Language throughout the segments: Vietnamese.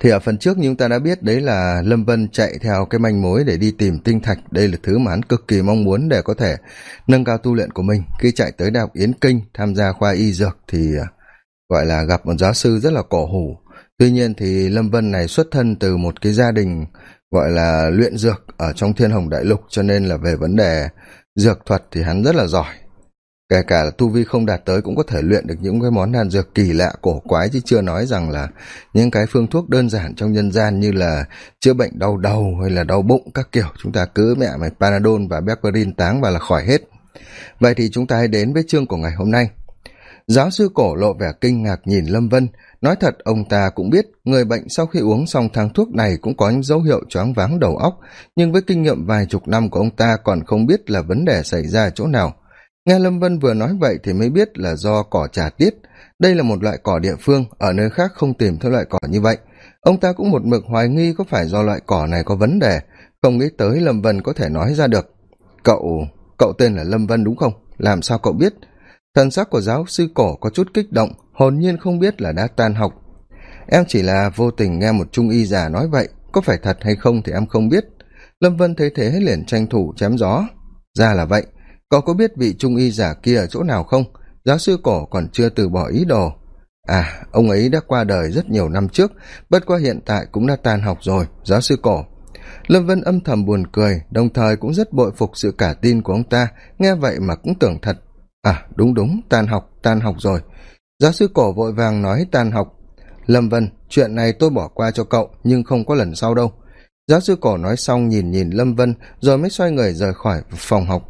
thì ở phần trước như chúng ta đã biết, đấy là lâm vân chạy theo cái manh mối để đi tìm tinh thạch. Đây là thứ mà hắn cực kỳ mong muốn để có thể nâng cao tu luyện của mình. Khi chạy tới đại học yến kinh, tham gia khoa y dược thì à, gọi là gặp một giáo sư rất là cổ hủ. Tuy nhiên thì lâm vân này xuất thân từ một cái gia đình, gọi là luyện dược ở trong thiên hồng đại lục, cho nên là về vấn đề dược thuật thì hắn rất là giỏi kể cả là tu vi không đạt tới cũng có thể luyện được những cái món đan dược kỳ lạ, cổ quái, chứ chưa nói rằng là những cái phương thuốc đơn giản trong nhân gian như là chữa bệnh đau đầu hay là đau bụng các kiểu. Chúng ta cứ mẹ mày panadol và berberin táng và là khỏi hết. Vậy thì chúng ta hãy đến với chương của ngày hôm nay. Giáo sư cổ lộ vẻ kinh ngạc nhìn lâm vân, nói thật ông ta cũng biết người bệnh sau khi uống xong thang thuốc này cũng có những dấu hiệu choáng váng đầu óc, nhưng với kinh nghiệm vài chục năm của ông ta còn không biết là vấn đề xảy ra chỗ nào nghe lâm vân vừa nói vậy thì mới biết là do cỏ trà tiết. Đây là một loại cỏ địa phương, ở nơi khác không tìm thấy loại cỏ như vậy. Ông ta cũng một mực hoài nghi có phải do loại cỏ này có vấn đề. Không nghĩ tới lâm vân có thể nói ra được. Cậu cậu tên là lâm vân đúng không? Làm sao cậu biết? Thần sắc của giáo sư cổ có chút kích động, hồn nhiên không biết là đã tan học. Em chỉ là vô tình nghe một trung y già nói vậy, có phải thật hay không thì em không biết. Lâm vân thấy thế liền tranh thủ chém gió. Ra là vậy cậu có biết vị trung y giả kia ở chỗ nào không? Giáo sư cổ còn chưa từ bỏ ý đồ. À ông ấy đã qua đời rất nhiều năm trước, bất qua hiện tại cũng đã tan học rồi, giáo sư cổ. Lâm vân âm thầm buồn cười, đồng thời cũng rất bội phục sự cả tin của ông ta, nghe vậy mà cũng tưởng thật. À đúng đúng, tan học tan học rồi. Giáo sư cổ vội vàng nói tan học. Lâm vân, chuyện này tôi bỏ qua cho cậu, nhưng không có lần sau đâu. Giáo sư cổ nói xong nhìn nhìn lâm vân, rồi mới xoay người rời khỏi phòng học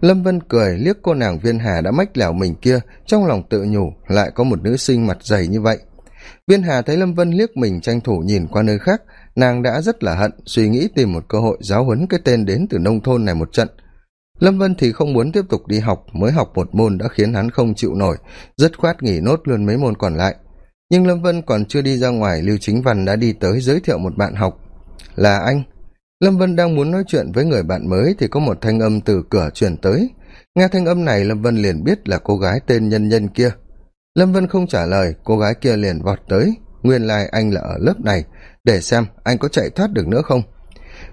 lâm vân cười, liếc cô nàng viên hà đã mách lẻo mình kia, trong lòng tự nhủ, lại có một nữ sinh mặt dày như vậy. Viên hà thấy lâm vân liếc mình tranh thủ nhìn qua nơi khác, nàng đã rất là hận, suy nghĩ tìm một cơ hội giáo huấn cái tên đến từ nông thôn này một trận. Lâm vân thì không muốn tiếp tục đi học, mới học một môn đã khiến hắn không chịu nổi, dứt khoát nghỉ nốt luôn mấy môn còn lại. Nhưng lâm vân còn chưa đi ra ngoài, lưu chính văn đã đi tới giới thiệu một bạn học. Là anh lâm vân đang muốn nói chuyện với người bạn mới thì có một thanh âm từ cửa truyền tới. Nghe thanh âm này, lâm vân liền biết là cô gái tên nhân nhân kia. Lâm vân không trả lời, cô gái kia liền vọt tới. Nguyên lai、like、anh là ở lớp này. Để xem, anh có chạy thoát được nữa không?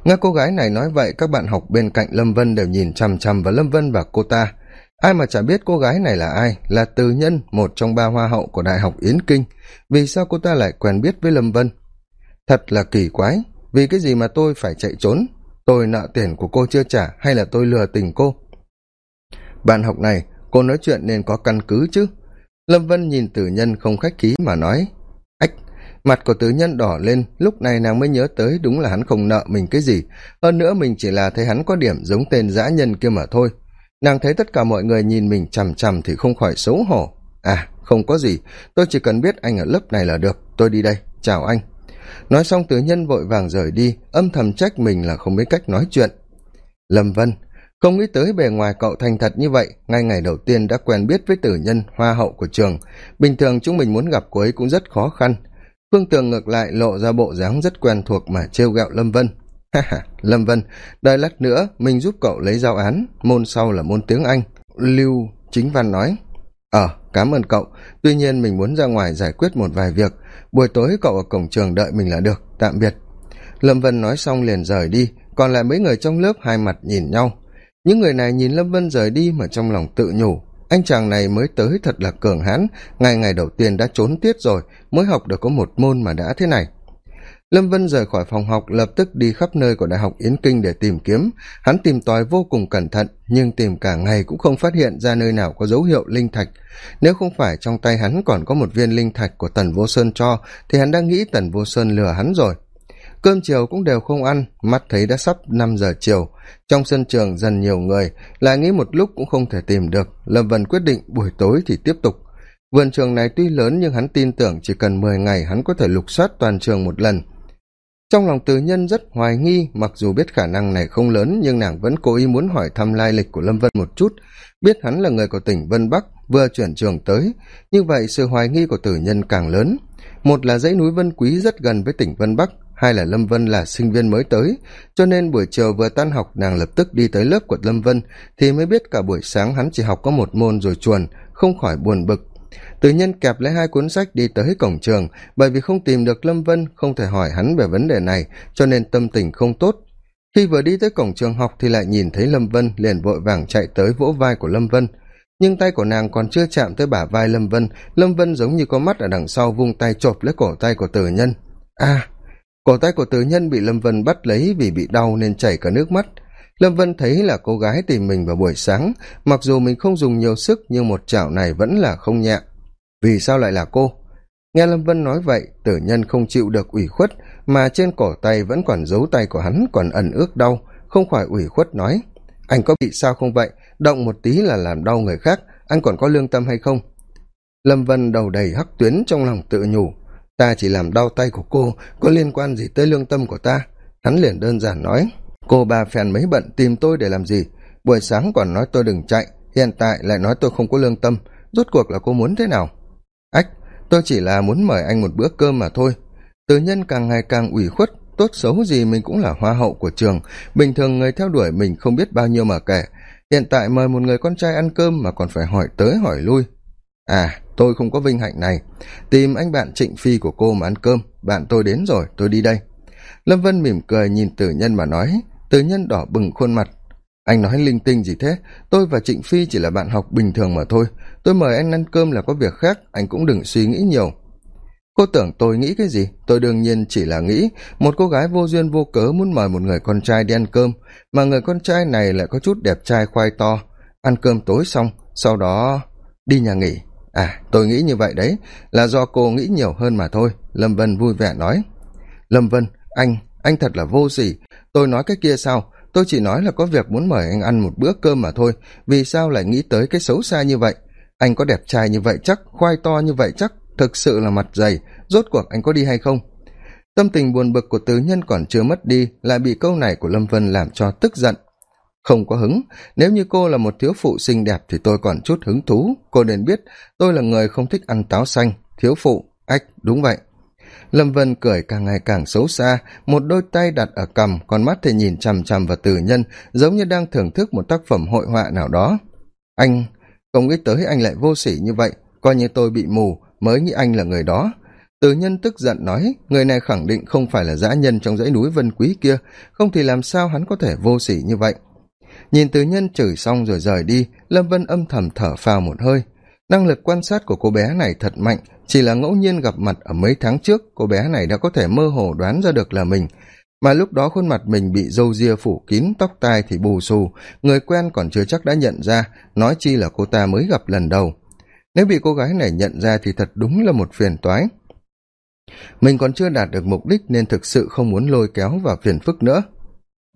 Nghe cô gái này nói vậy, các bạn học bên cạnh lâm vân đều nhìn chằm chằm vào lâm vân và cô ta. Ai mà chả biết cô gái này là ai? Là từ nhân, một trong ba hoa hậu của đại học yến kinh. Vì sao cô ta lại quen biết với lâm vân? Thật là kỳ quái vì cái gì mà tôi phải chạy trốn? Tôi nợ tiền của cô chưa trả hay là tôi lừa tình cô? Bạn học này, cô nói chuyện nên có căn cứ chứ? Lâm vân nhìn tử nhân không khách khí mà nói, ách, mặt của tử nhân đỏ lên, lúc này nàng mới nhớ tới đúng là hắn không nợ mình cái gì. Hơn nữa mình chỉ là thấy hắn có điểm giống tên dã nhân kia mà thôi. Nàng thấy tất cả mọi người nhìn mình chằm chằm thì không khỏi xấu hổ. À không có gì. Tôi chỉ cần biết anh ở lớp này là được. Tôi đi đây. Chào anh nói xong tử nhân vội vàng rời đi, âm thầm trách mình là không biết cách nói chuyện. Lâm vân, không nghĩ tới bề ngoài cậu thành thật như vậy, ngay ngày đầu tiên đã quen biết với tử nhân, hoa hậu của trường. Bình thường chúng mình muốn gặp cô ấy cũng rất khó khăn. Phương tường ngược lại lộ ra bộ dáng rất quen thuộc mà trêu ghẹo lâm vân. Ha ha, lâm vân, đợi lát nữa mình giúp cậu lấy giao án, môn sau là môn tiếng anh. Lưu chính văn nói ờ cám ơn cậu. Tuy nhiên mình muốn ra ngoài giải quyết một vài việc buổi tối cậu ở cổng trường đợi mình là được, tạm biệt. Lâm vân nói xong liền rời đi, còn lại mấy người trong lớp hai mặt nhìn nhau. Những người này nhìn lâm vân rời đi mà trong lòng tự nhủ, anh chàng này mới tới thật là cường hãn, ngày ngày đầu tiên đã trốn tiết rồi, mới học được có một môn mà đã thế này lâm vân rời khỏi phòng học, lập tức đi khắp nơi của đại học yến kinh để tìm kiếm. Hắn tìm tòi vô cùng cẩn thận, nhưng tìm cả ngày cũng không phát hiện ra nơi nào có dấu hiệu linh thạch. Nếu không phải trong tay hắn còn có một viên linh thạch của tần vô sơn cho, thì hắn đang nghĩ tần vô sơn lừa hắn rồi. Cơm chiều cũng đều không ăn, mắt thấy đã sắp năm giờ chiều. Trong sân trường dần nhiều người, lại nghĩ một lúc cũng không thể tìm được. Lâm vân quyết định buổi tối thì tiếp tục. Vườn trường này tuy lớn nhưng hắn tin tưởng chỉ cần mười ngày hắn có thể lục soát toàn trường một lần trong lòng từ nhân rất hoài nghi, mặc dù biết khả năng này không lớn, nhưng nàng vẫn cố ý muốn hỏi thăm lai lịch của lâm vân một chút. Biết hắn là người của tỉnh vân bắc, vừa chuyển trường tới, như vậy sự hoài nghi của tử nhân càng lớn. Một là dãy núi vân quý rất gần với tỉnh vân bắc, hai là lâm vân là sinh viên mới tới, cho nên buổi chiều vừa tan học, nàng lập tức đi tới lớp của lâm vân, thì mới biết cả buổi sáng hắn chỉ học có một môn rồi chuồn, không khỏi buồn bực từ nhân kẹp lấy hai cuốn sách đi tới cổng trường bởi vì không tìm được lâm vân không thể hỏi hắn về vấn đề này cho nên tâm tình không tốt. Khi vừa đi tới cổng trường học thì lại nhìn thấy lâm vân liền vội vàng chạy tới vỗ vai của lâm vân. Nhưng tay của nàng còn chưa chạm tới bả vai lâm vân lâm vân giống như có mắt ở đằng sau vung tay chộp lấy cổ tay của tử nhân. A à, cổ tay của tử nhân bị lâm vân bắt lấy vì bị đau nên chảy cả nước mắt. Lâm vân thấy là cô gái tìm mình vào buổi sáng mặc dù mình không dùng nhiều sức nhưng một chảo này vẫn là không nhẹ vì sao lại là cô? Nghe lâm vân nói vậy, tử nhân không chịu được ủy khuất, mà trên cổ tay vẫn còn dấu tay của hắn còn ẩn ước đau, không khỏi ủy khuất nói, anh có bị sao không vậy? Động một tí là làm đau người khác, anh còn có lương tâm hay không? Lâm vân đầu đầy hắc tuyến trong lòng tự nhủ, ta chỉ làm đau tay của cô, có liên quan gì tới lương tâm của ta? Hắn liền đơn giản nói, cô bà phèn mấy bận tìm tôi để làm gì? Buổi sáng còn nói tôi đừng chạy, hiện tại lại nói tôi không có lương tâm, rốt cuộc là cô muốn thế nào? Ách, tôi chỉ là muốn mời anh một bữa cơm mà thôi. Từ nhân càng ngày càng ủy khuất, tốt xấu gì mình cũng là hoa hậu của trường. Bình thường người theo đuổi mình không biết bao nhiêu mà kể. Hiện tại mời một người con trai ăn cơm mà còn phải hỏi tới hỏi lui. À tôi không có vinh hạnh này. Tìm anh bạn trịnh phi của cô mà ăn cơm. Bạn tôi đến rồi, tôi đi đây. Lâm vân mỉm cười nhìn tử nhân mà nói. Tử nhân đỏ bừng khuôn mặt anh nói linh tinh gì thế? Tôi và trịnh phi chỉ là bạn học bình thường mà thôi. Tôi mời anh ăn cơm là có việc khác, anh cũng đừng suy nghĩ nhiều. Cô tưởng tôi nghĩ cái gì? Tôi đương nhiên chỉ là nghĩ. Một cô gái vô duyên vô cớ muốn mời một người con trai đi ăn cơm, mà người con trai này lại có chút đẹp trai khoai to. Ăn cơm tối xong, sau đó đi nhà nghỉ. À tôi nghĩ như vậy đấy. Là do cô nghĩ nhiều hơn mà thôi. Lâm vân vui vẻ nói. Lâm vân, anh anh thật là vô sỉ. Tôi nói cái kia sao? Tôi chỉ nói là có việc muốn mời anh ăn một bữa cơm mà thôi. Vì sao lại nghĩ tới cái xấu xa như vậy? Anh có đẹp trai như vậy chắc, khoai to như vậy chắc, thực sự là mặt dày. Rốt cuộc anh có đi hay không? Tâm tình buồn bực của tứ nhân còn chưa mất đi, lại bị câu này của lâm vân làm cho tức giận. Không có hứng. Nếu như cô là một thiếu phụ xinh đẹp thì tôi còn chút hứng thú. Cô nên biết, tôi là người không thích ăn táo xanh. Thiếu phụ, ách, đúng vậy lâm vân cười càng ngày càng xấu xa, một đôi tay đặt ở cằm, con mắt thì nhìn chằm chằm vào tử nhân, giống như đang thưởng thức một tác phẩm hội họa nào đó. Anh, không nghĩ tới anh lại vô sỉ như vậy, coi như tôi bị mù, mới nghĩ anh là người đó. Tử nhân tức giận nói, người này khẳng định không phải là dã nhân trong dãy núi vân quý kia, không thì làm sao hắn có thể vô sỉ như vậy? Nhìn tử nhân chửi xong rồi rời đi, lâm vân âm thầm thở phào một hơi năng lực quan sát của cô bé này thật mạnh, chỉ là ngẫu nhiên gặp mặt ở mấy tháng trước, cô bé này đã có thể mơ hồ đoán ra được là mình. Mà lúc đó khuôn mặt mình bị râu ria phủ kín, tóc tai thì bù xù, người quen còn chưa chắc đã nhận ra, nói chi là cô ta mới gặp lần đầu. Nếu bị cô gái này nhận ra thì thật đúng là một phiền toái. Mình còn chưa đạt được mục đích nên thực sự không muốn lôi kéo vào phiền phức nữa.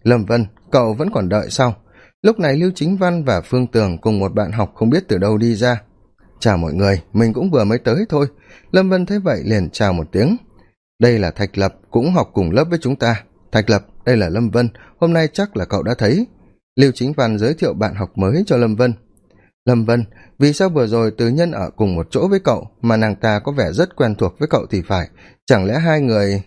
Lâm vân, cậu vẫn còn đợi sao? Lúc này lưu chính văn và phương tường cùng một bạn học không biết từ đâu đi ra chào mọi người, mình cũng vừa mới tới thôi. Lâm vân thấy vậy liền chào một tiếng. Đây là thạch lập, cũng học cùng lớp với chúng ta. Thạch lập, đây là lâm vân, hôm nay chắc là cậu đã thấy. Lưu chính văn giới thiệu bạn học mới cho lâm vân. Lâm vân, vì sao vừa rồi từ nhân ở cùng một chỗ với cậu mà nàng ta có vẻ rất quen thuộc với cậu thì phải? Chẳng lẽ hai người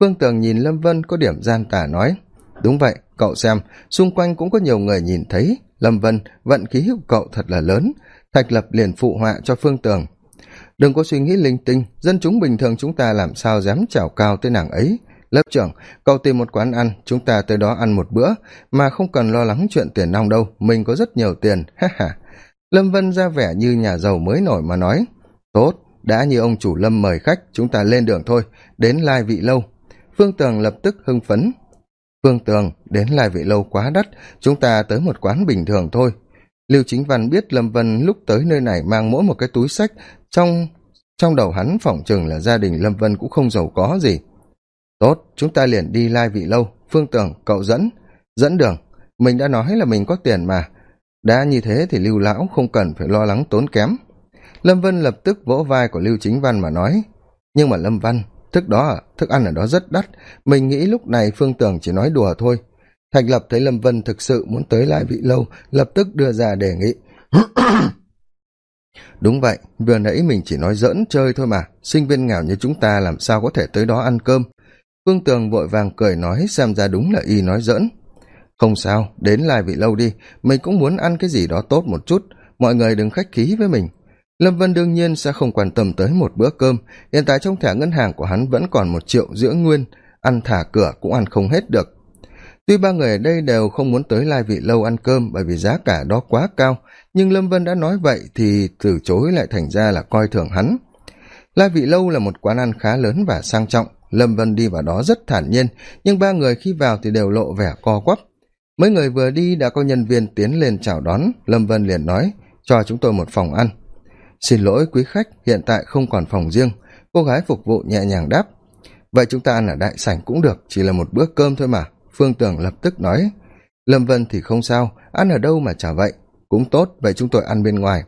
phương tường nhìn lâm vân có điểm gian tả nói. Đúng vậy, cậu xem, xung quanh cũng có nhiều người nhìn thấy. Lâm vân, vận khí của cậu thật là lớn thạch lập liền phụ họa cho phương tường. Đừng có suy nghĩ linh tinh, dân chúng bình thường chúng ta làm sao dám chào cao tới nàng ấy. Lớp trưởng, cậu tìm một quán ăn, chúng ta tới đó ăn một bữa, mà không cần lo lắng chuyện tiền nong đâu, mình có rất nhiều tiền, ha ha. Lâm vân ra vẻ như nhà giàu mới nổi mà nói, tốt, đã như ông chủ lâm mời khách, chúng ta lên đường thôi, đến lai vị lâu. Phương tường lập tức hưng phấn, phương tường, đến lai vị lâu quá đắt, chúng ta tới một quán bình thường thôi lưu chính văn biết lâm vân lúc tới nơi này mang mỗi một cái túi sách, trong trong đầu hắn phỏng chừng là gia đình lâm vân cũng không giàu có gì. Tốt, chúng ta liền đi lai vị lâu, phương tường, cậu dẫn dẫn đường. Mình đã nói là mình có tiền mà. Đã như thế thì lưu lão không cần phải lo lắng tốn kém. Lâm vân lập tức vỗ vai của lưu chính văn mà nói, nhưng mà lâm văn, thức đó à, thức ăn ở đó rất đắt. Mình nghĩ lúc này phương tường chỉ nói đùa thôi thạch lập thấy lâm vân thực sự muốn tới lại vị lâu, lập tức đưa ra đề nghị. Đúng vậy, vừa nãy mình chỉ nói dỡn chơi thôi mà, sinh viên nghèo như chúng ta làm sao có thể tới đó ăn cơm? Phương tường vội vàng cười nói, xem ra đúng là y nói dỡn không sao, đến lai vị lâu đi, mình cũng muốn ăn cái gì đó tốt một chút, mọi người đừng khách khí với mình. Lâm vân đương nhiên sẽ không quan tâm tới một bữa cơm, hiện tại trong thẻ ngân hàng của hắn vẫn còn một triệu giữa nguyên, ăn thả cửa cũng ăn không hết được tuy ba người ở đây đều không muốn tới lai vị lâu ăn cơm bởi vì giá cả đó quá cao, nhưng lâm vân đã nói vậy thì từ chối lại thành ra là coi thường hắn. Lai vị lâu là một quán ăn khá lớn và sang trọng. Lâm vân đi vào đó rất thản nhiên, nhưng ba người khi vào thì đều lộ vẻ co quắp. Mấy người vừa đi đã có nhân viên tiến lên chào đón. Lâm vân liền nói, cho chúng tôi một phòng ăn. Xin lỗi quý khách, hiện tại không còn phòng riêng. Cô gái phục vụ nhẹ nhàng đáp, vậy chúng ta ăn ở đại sảnh cũng được, chỉ là một bữa cơm thôi mà phương Tưởng lập tức nói, lâm vân thì không sao, ăn ở đâu mà chả vậy, cũng tốt, vậy chúng tôi ăn bên ngoài.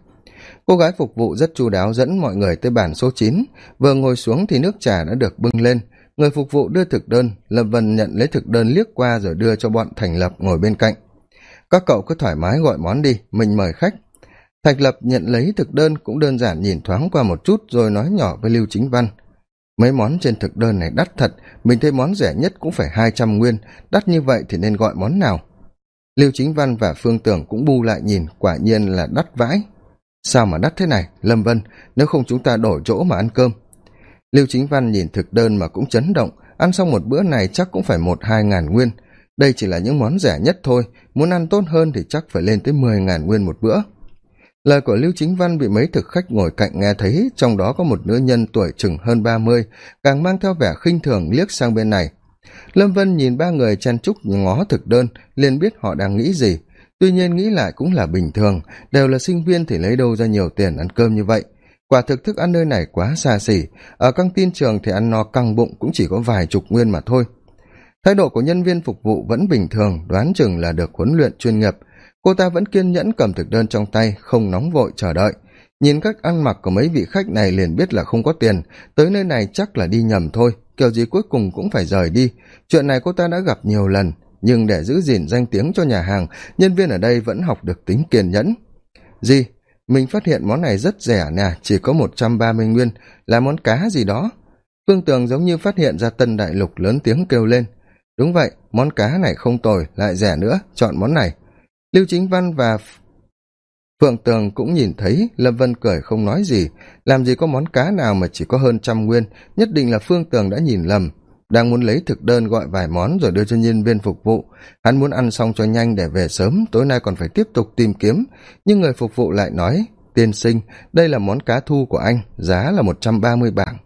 Cô gái phục vụ rất chu đáo dẫn mọi người tới bàn số chín. Vừa ngồi xuống thì nước trà đã được bưng lên. Người phục vụ đưa thực đơn, lâm vân nhận lấy thực đơn liếc qua rồi đưa cho bọn thành lập ngồi bên cạnh. Các cậu cứ thoải mái gọi món đi, mình mời khách. Thạch lập nhận lấy thực đơn cũng đơn giản nhìn thoáng qua một chút rồi nói nhỏ với lưu chính văn mấy món trên thực đơn này đắt thật, mình thấy món rẻ nhất cũng phải hai trăm nguyên, đắt như vậy thì nên gọi món nào? Lưu chính văn và phương tưởng cũng bu lại nhìn, quả nhiên là đắt vãi. Sao mà đắt thế này, lâm vân, nếu không chúng ta đổi chỗ mà ăn cơm. Lưu chính văn nhìn thực đơn mà cũng chấn động, ăn xong một bữa này chắc cũng phải một, hai ngàn nguyên. Đây chỉ là những món rẻ nhất thôi, muốn ăn tốt hơn thì chắc phải lên tới mười ngàn nguyên một bữa lời của lưu chính văn bị mấy thực khách ngồi cạnh nghe thấy, trong đó có một nữ nhân tuổi chừng hơn ba mươi, càng mang theo vẻ khinh thường liếc sang bên này. Lâm vân nhìn ba người chen chúc ngó thực đơn, liền biết họ đang nghĩ gì. Tuy nhiên nghĩ lại cũng là bình thường, đều là sinh viên thì lấy đâu ra nhiều tiền ăn cơm như vậy. Quả thực thức ăn nơi này quá xa xỉ, ở căng tin trường thì ăn no căng bụng cũng chỉ có vài chục nguyên mà thôi. Thái độ của nhân viên phục vụ vẫn bình thường, đoán chừng là được huấn luyện chuyên nghiệp cô ta vẫn kiên nhẫn cầm thực đơn trong tay, không nóng vội chờ đợi. Nhìn cách ăn mặc của mấy vị khách này liền biết là không có tiền. Tới nơi này chắc là đi nhầm thôi, kiểu gì cuối cùng cũng phải rời đi. Chuyện này cô ta đã gặp nhiều lần, nhưng để giữ gìn danh tiếng cho nhà hàng, nhân viên ở đây vẫn học được tính kiên nhẫn. Gì? Mình phát hiện món này rất rẻ nè, chỉ có một trăm ba mươi nguyên. Là món cá gì đó? Phương tường giống như phát hiện ra tân đại lục lớn tiếng kêu lên. Đúng vậy, món cá này không tồi, lại rẻ nữa, chọn món này lưu chính văn và phượng tường cũng nhìn thấy, lâm vân cười không nói gì. Làm gì có món cá nào mà chỉ có hơn trăm nguyên? Nhất định là phương tường đã nhìn lầm. Đang muốn lấy thực đơn gọi vài món rồi đưa cho nhân viên phục vụ. Hắn muốn ăn xong cho nhanh để về sớm, tối nay còn phải tiếp tục tìm kiếm. Nhưng người phục vụ lại nói, tiên sinh, đây là món cá thu của anh, giá là một trăm ba mươi bảng.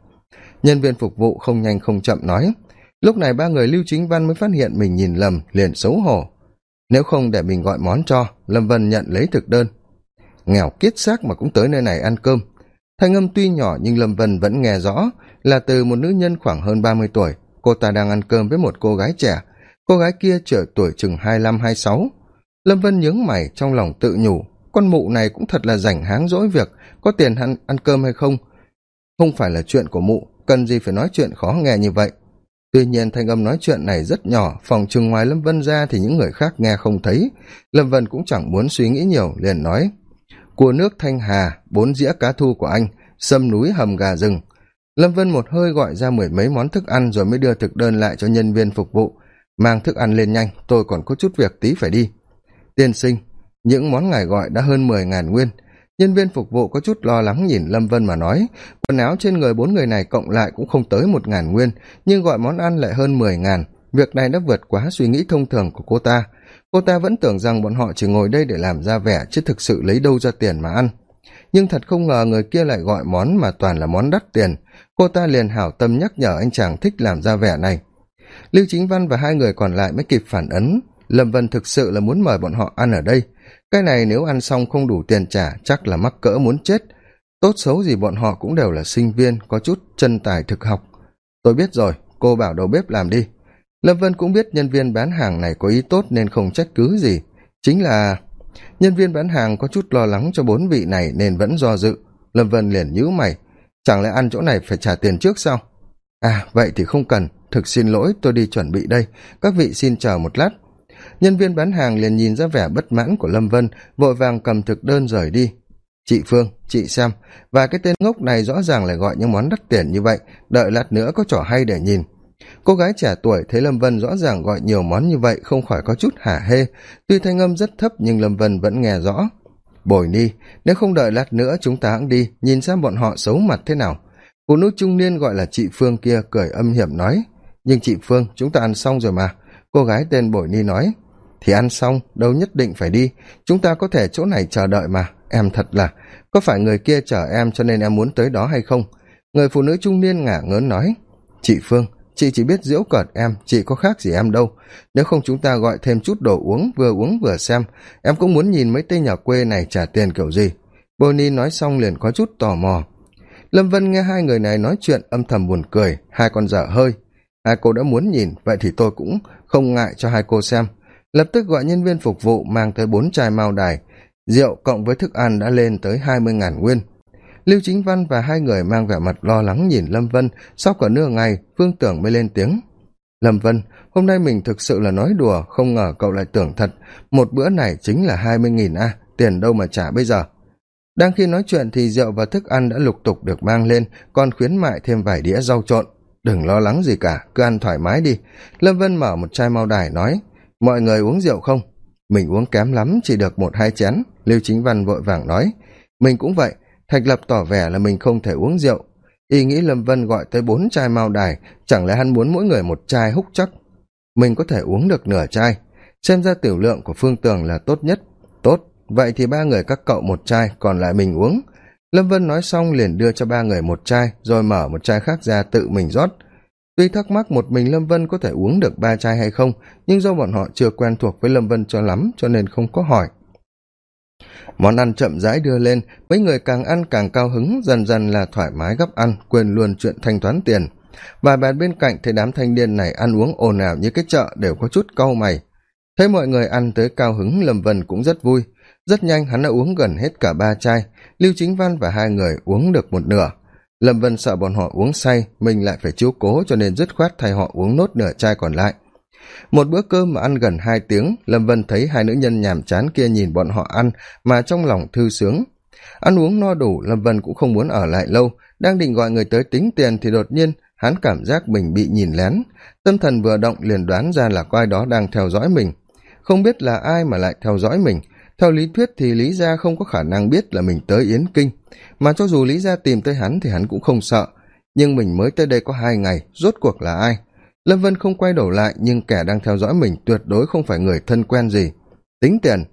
Nhân viên phục vụ không nhanh không chậm nói, lúc này ba người lưu chính văn mới phát hiện mình nhìn lầm, liền xấu hổ nếu không để mình gọi món cho lâm vân nhận lấy thực đơn. Nghèo kiết xác mà cũng tới nơi này ăn cơm. Thanh âm tuy nhỏ nhưng lâm vân vẫn nghe rõ là từ một nữ nhân khoảng hơn ba mươi tuổi. Cô ta đang ăn cơm với một cô gái trẻ. Cô gái kia trở tuổi chừng hai mươi hai sáu. Lâm vân nhướng mày trong lòng tự nhủ con mụ này cũng thật là rảnh háng dỗi việc có tiền ăn, ăn cơm hay không? Không phải là chuyện của mụ cần gì phải nói chuyện khó nghe như vậy tuy nhiên thanh âm nói chuyện này rất nhỏ, phòng chừng ngoài lâm vân ra thì những người khác nghe không thấy. Lâm vân cũng chẳng muốn suy nghĩ nhiều, liền nói, cua nước thanh hà, bốn dĩa cá thu của anh, sâm núi hầm gà rừng. Lâm vân một hơi gọi ra mười mấy món thức ăn rồi mới đưa thực đơn lại cho nhân viên phục vụ. Mang thức ăn lên nhanh, tôi còn có chút việc tí phải đi. Tiên sinh, những món ngài gọi đã hơn mười ngàn nguyên nhân viên phục vụ có chút lo lắng nhìn lâm vân mà nói, quần áo trên người bốn người này cộng lại cũng không tới một ngàn nguyên, nhưng gọi món ăn lại hơn mười ngàn. Việc này đã vượt quá suy nghĩ thông thường của cô ta. Cô ta vẫn tưởng rằng bọn họ chỉ ngồi đây để làm ra vẻ, chứ thực sự lấy đâu ra tiền mà ăn. Nhưng thật không ngờ người kia lại gọi món mà toàn là món đắt tiền. Cô ta liền hảo tâm nhắc nhở anh chàng thích làm ra vẻ này. Lưu chính văn và hai người còn lại mới kịp phản ấn lâm vân thực sự là muốn mời bọn họ ăn ở đây cái này nếu ăn xong không đủ tiền trả, chắc là mắc cỡ muốn chết. Tốt xấu gì bọn họ cũng đều là sinh viên, có chút chân tài thực học. Tôi biết rồi, cô bảo đầu bếp làm đi. Lâm vân cũng biết nhân viên bán hàng này có ý tốt nên không trách cứ gì. Chính là nhân viên bán hàng có chút lo lắng cho bốn vị này nên vẫn do dự. Lâm vân liền nhíu mày. Chẳng lẽ ăn chỗ này phải trả tiền trước sao? À vậy thì không cần. Thực xin lỗi, tôi đi chuẩn bị đây. Các vị xin chờ một lát nhân viên bán hàng liền nhìn ra vẻ bất mãn của lâm vân, vội vàng cầm thực đơn rời đi. Chị phương, chị xem và cái tên ngốc này rõ ràng là gọi những món đắt tiền như vậy, đợi lát nữa có trò hay để nhìn. Cô gái trẻ tuổi thấy lâm vân rõ ràng gọi nhiều món như vậy không khỏi có chút hả hê. Tuy thanh âm rất thấp nhưng lâm vân vẫn nghe rõ. Bồi ni, nếu không đợi lát nữa chúng ta hãng đi, nhìn xem bọn họ xấu mặt thế nào. Phụ nữ trung niên gọi là chị phương kia cười âm hiểm nói. Nhưng chị phương, chúng ta ăn xong rồi mà. Cô gái tên bồi ni nói thì ăn xong, đâu nhất định phải đi. Chúng ta có thể chỗ này chờ đợi mà. Em thật là, có phải người kia chở em cho nên em muốn tới đó hay không? Người phụ nữ trung niên ngả ngớn nói, chị phương, chị chỉ biết diễu cợt em, chị có khác gì em đâu. Nếu không chúng ta gọi thêm chút đồ uống, vừa uống vừa xem. Em cũng muốn nhìn mấy tên nhà quê này trả tiền kiểu gì. Boni nói xong liền có chút tò mò. Lâm vân nghe hai người này nói chuyện âm thầm buồn cười, hai con dở hơi. Hai cô đã muốn nhìn, vậy thì tôi cũng không ngại cho hai cô xem lập tức gọi nhân viên phục vụ mang tới bốn chai mao đài. Rượu cộng với thức ăn đã lên tới hai mươi ngàn nguyên. Lưu chính văn và hai người mang vẻ mặt lo lắng nhìn lâm vân. Sau cả nửa ngày, phương tưởng mới lên tiếng. Lâm vân, hôm nay mình thực sự là nói đùa, không ngờ cậu lại tưởng thật. Một bữa này chính là hai mươi nghìn a, tiền đâu mà trả bây giờ? Đang khi nói chuyện thì rượu và thức ăn đã lục tục được mang lên, còn khuyến mại thêm vài đĩa rau trộn. Đừng lo lắng gì cả, cứ ăn thoải mái đi. Lâm vân mở một chai mau đài, nói mọi người uống rượu không? Mình uống kém lắm, chỉ được một hai chén. Lưu chính văn vội vàng nói. Mình cũng vậy, thạch lập tỏ vẻ là mình không thể uống rượu. Y nghĩ lâm vân gọi tới bốn chai mao đài, chẳng lẽ hắn muốn mỗi người một chai húc chắc? Mình có thể uống được nửa chai. Xem ra tiểu lượng của phương tường là tốt nhất. Tốt, vậy thì ba người các cậu một chai, còn lại mình uống. Lâm vân nói xong liền đưa cho ba người một chai, rồi mở một chai khác ra tự mình rót tuy thắc mắc một mình lâm vân có thể uống được ba chai hay không, nhưng do bọn họ chưa quen thuộc với lâm vân cho lắm, cho nên không có hỏi. Món ăn chậm rãi đưa lên, mấy người càng ăn càng cao hứng, dần dần là thoải mái gấp ăn, quên luôn chuyện thanh toán tiền. Vài bàn bên cạnh thấy đám thanh niên này ăn uống ồn ào như cái chợ đều có chút cau mày. Thấy mọi người ăn tới cao hứng, lâm vân cũng rất vui. Rất nhanh hắn đã uống gần hết cả ba chai, lưu chính văn và hai người uống được một nửa lâm vân sợ bọn họ uống say, mình lại phải chiếu cố cho nên dứt khoát thay họ uống nốt nửa chai còn lại. Một bữa cơm mà ăn gần hai tiếng, lâm vân thấy hai nữ nhân nhàm chán kia nhìn bọn họ ăn mà trong lòng thư sướng. Ăn uống no đủ, lâm vân cũng không muốn ở lại lâu. Đang định gọi người tới tính tiền thì đột nhiên, hắn cảm giác mình bị nhìn lén. Tâm thần vừa động liền đoán ra là có ai đó đang theo dõi mình. Không biết là ai mà lại theo dõi mình. Theo lý thuyết thì lý gia không có khả năng biết là mình tới yến kinh mà cho dù lý ra tìm tới hắn thì hắn cũng không sợ. Nhưng mình mới tới đây có hai ngày, rốt cuộc là ai? Lâm vân không quay đầu lại, nhưng kẻ đang theo dõi mình tuyệt đối không phải người thân quen gì. Tính tiền.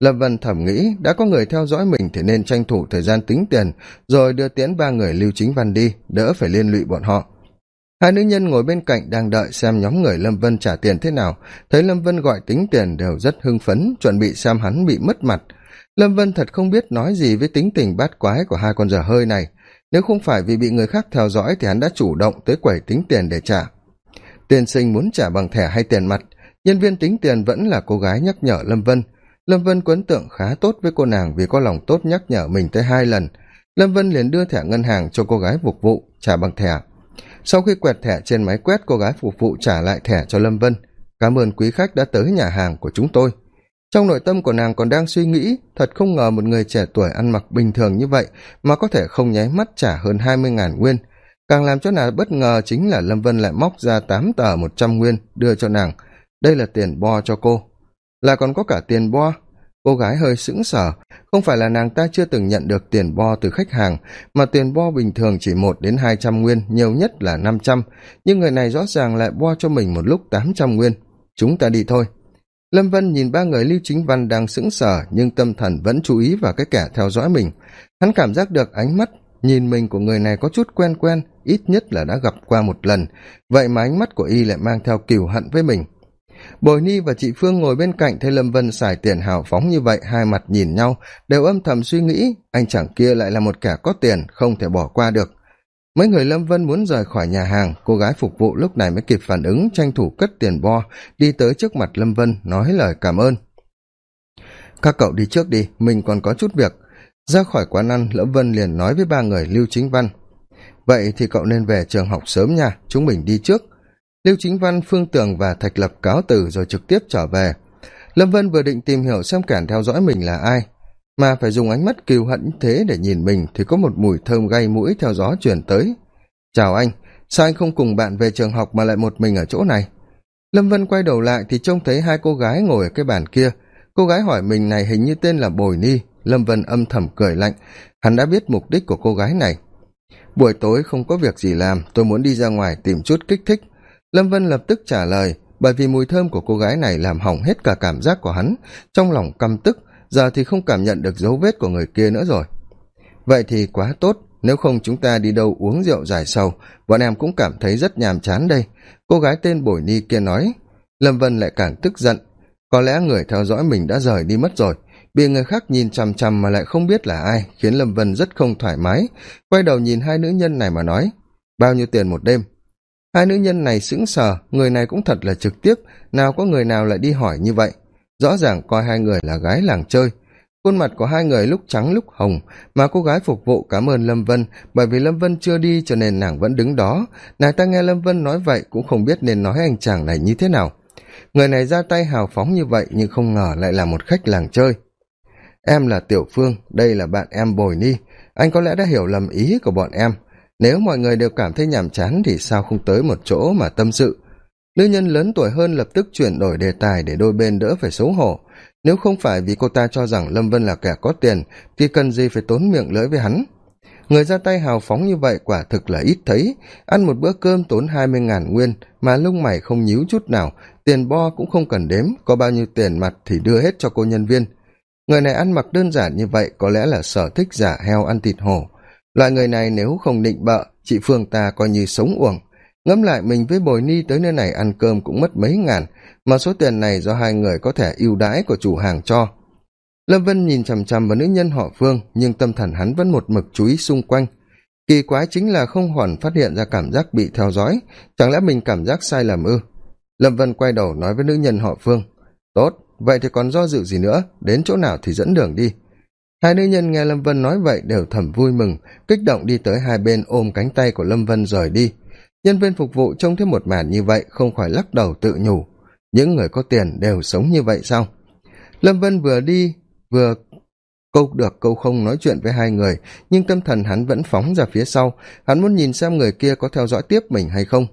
Lâm vân thẩm nghĩ, đã có người theo dõi mình thì nên tranh thủ thời gian tính tiền, rồi đưa tiễn ba người lưu chính văn đi, đỡ phải liên lụy bọn họ. Hai nữ nhân ngồi bên cạnh đang đợi xem nhóm người lâm vân trả tiền thế nào. Thấy lâm vân gọi tính tiền đều rất hưng phấn, chuẩn bị xem hắn bị mất mặt lâm vân thật không biết nói gì với tính tình bát quái của hai con dở hơi này. Nếu không phải vì bị người khác theo dõi thì hắn đã chủ động tới quầy tính tiền để trả. Tiên sinh muốn trả bằng thẻ hay tiền mặt, nhân viên tính tiền vẫn là cô gái nhắc nhở lâm vân. Lâm vân quấn tượng khá tốt với cô nàng vì có lòng tốt nhắc nhở mình tới hai lần. Lâm vân liền đưa thẻ ngân hàng cho cô gái phục vụ, trả bằng thẻ. Sau khi quẹt thẻ trên máy quét, cô gái phục vụ trả lại thẻ cho lâm vân. Cảm ơn quý khách đã tới nhà hàng của chúng tôi trong nội tâm của nàng còn đang suy nghĩ, thật không ngờ một người trẻ tuổi ăn mặc bình thường như vậy mà có thể không nháy mắt trả hơn hai mươi ngàn nguyên. Càng làm cho nàng bất ngờ chính là lâm vân lại móc ra tám tờ một trăm nguyên đưa cho nàng. Đây là tiền bo cho cô. Là còn có cả tiền bo. Cô gái hơi sững sờ. Không phải là nàng ta chưa từng nhận được tiền bo từ khách hàng, mà tiền bo bình thường chỉ một đến hai trăm nguyên, nhiều nhất là năm trăm. Nhưng người này rõ ràng lại bo cho mình một lúc tám trăm nguyên. Chúng ta đi thôi lâm vân nhìn ba người lưu chính văn đang sững sờ, nhưng tâm thần vẫn chú ý vào cái kẻ theo dõi mình. Hắn cảm giác được ánh mắt nhìn mình của người này có chút quen quen, ít nhất là đã gặp qua một lần. Vậy mà ánh mắt của y lại mang theo cừu hận với mình. Bồi ni và chị phương ngồi bên cạnh thấy lâm vân xài tiền hào phóng như vậy, hai mặt nhìn nhau, đều âm thầm suy nghĩ, anh chàng kia lại là một kẻ có tiền, không thể bỏ qua được mấy người lâm vân muốn rời khỏi nhà hàng, cô gái phục vụ lúc này mới kịp phản ứng, tranh thủ cất tiền bo, đi tới trước mặt lâm vân, nói lời cảm ơn. Các cậu đi trước đi, mình còn có chút việc. Ra khỏi quán ăn, lâm vân liền nói với ba người lưu chính văn. Vậy thì cậu nên về trường học sớm nha, chúng mình đi trước. Lưu chính văn, phương tường và thạch lập cáo từ rồi trực tiếp trở về. Lâm vân vừa định tìm hiểu xem kẻn theo dõi mình là ai mà phải dùng ánh mắt kiêu hãnh thế để nhìn mình thì có một mùi thơm gay mũi theo gió truyền tới. Chào anh, sao anh không cùng bạn về trường học mà lại một mình ở chỗ này? Lâm vân quay đầu lại thì trông thấy hai cô gái ngồi ở cái bàn kia. Cô gái hỏi mình này hình như tên là bồi ni. Lâm vân âm thầm cười lạnh. Hắn đã biết mục đích của cô gái này. Buổi tối không có việc gì làm, tôi muốn đi ra ngoài tìm chút kích thích. Lâm vân lập tức trả lời, bởi vì mùi thơm của cô gái này làm hỏng hết cả cảm giác của hắn. Trong lòng căm tức giờ thì không cảm nhận được dấu vết của người kia nữa rồi. Vậy thì quá tốt, nếu không chúng ta đi đâu uống rượu dài sầu bọn em cũng cảm thấy rất nhàm chán đây. Cô gái tên bồi ni kia nói, lâm vân lại càng tức giận. Có lẽ người theo dõi mình đã rời đi mất rồi, bị người khác nhìn chằm chằm mà lại không biết là ai, khiến lâm vân rất không thoải mái. Quay đầu nhìn hai nữ nhân này mà nói, bao nhiêu tiền một đêm? Hai nữ nhân này sững sờ, người này cũng thật là trực tiếp, nào có người nào lại đi hỏi như vậy rõ ràng coi hai người là gái làng chơi. Khuôn mặt của hai người lúc trắng lúc hồng, mà cô gái phục vụ cảm ơn lâm vân, bởi vì lâm vân chưa đi cho nên nàng vẫn đứng đó. Nàng ta nghe lâm vân nói vậy cũng không biết nên nói anh chàng này như thế nào. Người này ra tay hào phóng như vậy nhưng không ngờ lại là một khách làng chơi. Em là tiểu phương, đây là bạn em bồi ni. Anh có lẽ đã hiểu lầm ý của bọn em. Nếu mọi người đều cảm thấy nhàm chán thì sao không tới một chỗ mà tâm sự? Nữ nhân lớn tuổi hơn lập tức chuyển đổi đề tài để đôi bên đỡ phải xấu hổ. Nếu không phải vì cô ta cho rằng lâm vân là kẻ có tiền, thì cần gì phải tốn miệng lưỡi với hắn? Người ra tay hào phóng như vậy quả thực là ít thấy. Ăn một bữa cơm tốn hai mươi ngàn nguyên mà lông mày không nhíu chút nào, tiền bo cũng không cần đếm, có bao nhiêu tiền mặt thì đưa hết cho cô nhân viên. Người này ăn mặc đơn giản như vậy có lẽ là sở thích giả heo ăn thịt hổ. Loại người này nếu không định bợ, chị phương ta coi như sống uổng ngẫm lại mình với bồi ni tới nơi này ăn cơm cũng mất mấy ngàn, mà số tiền này do hai người có thể ưu đãi của chủ hàng cho. Lâm vân nhìn chằm chằm vào nữ nhân họ phương, nhưng tâm thần hắn vẫn một mực chú ý xung quanh. Kỳ quái chính là không hoàn phát hiện ra cảm giác bị theo dõi, chẳng lẽ mình cảm giác sai lầm ư? Lâm vân quay đầu nói với nữ nhân họ phương, tốt, vậy thì còn do dự gì nữa, đến chỗ nào thì dẫn đường đi. Hai nữ nhân nghe lâm vân nói vậy đều thầm vui mừng, kích động đi tới hai bên ôm cánh tay của lâm vân rời đi nhân viên phục vụ trông thấy một màn như vậy không khỏi lắc đầu tự nhủ. Những người có tiền đều sống như vậy sao? Lâm vân vừa đi, vừa câu được câu không nói chuyện với hai người, nhưng tâm thần hắn vẫn phóng ra phía sau. Hắn muốn nhìn xem người kia có theo dõi tiếp mình hay không.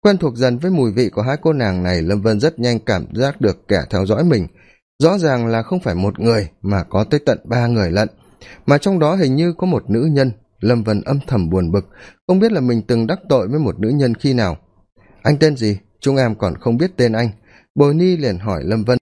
Quen thuộc dần với mùi vị của hai cô nàng này, lâm vân rất nhanh cảm giác được kẻ theo dõi mình. Rõ ràng là không phải một người mà có tới tận ba người lận, mà trong đó hình như có một nữ nhân lâm vân âm thầm buồn bực, không biết là mình từng đắc tội với một nữ nhân khi nào. Anh tên gì? Chúng em còn không biết tên anh. Bồi ni liền hỏi lâm vân.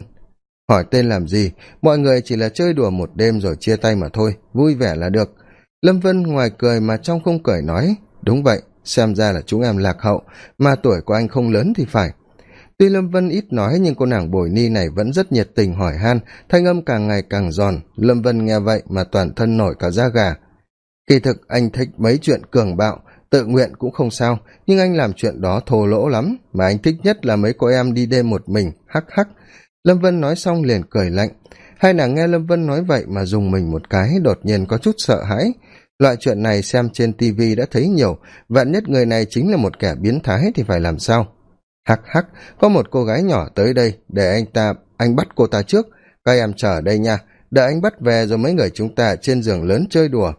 Hỏi tên làm gì? Mọi người chỉ là chơi đùa một đêm rồi chia tay mà thôi, vui vẻ là được. Lâm vân ngoài cười mà trong không cười nói, đúng vậy, xem ra là chúng em lạc hậu, mà tuổi của anh không lớn thì phải. Tuy lâm vân ít nói nhưng cô nàng bồi ni này vẫn rất nhiệt tình hỏi han, thanh âm càng ngày càng giòn. Lâm vân nghe vậy mà toàn thân nổi cả da gà kỳ thực anh thích mấy chuyện cường bạo, tự nguyện cũng không sao, nhưng anh làm chuyện đó thô lỗ lắm, mà anh thích nhất là mấy cô em đi đêm một mình, hắc hắc. Lâm vân nói xong liền cười lạnh. Hai nàng nghe lâm vân nói vậy mà dùng mình một cái, đột nhiên có chút sợ hãi. Loại chuyện này xem trên tv đã thấy nhiều, vạn nhất người này chính là một kẻ biến thái thì phải làm sao? Hắc hắc, có một cô gái nhỏ tới đây, để anh ta, anh bắt cô ta trước. Các em chờ đây nha, đợi anh bắt về rồi mấy người chúng ta trên giường lớn chơi đùa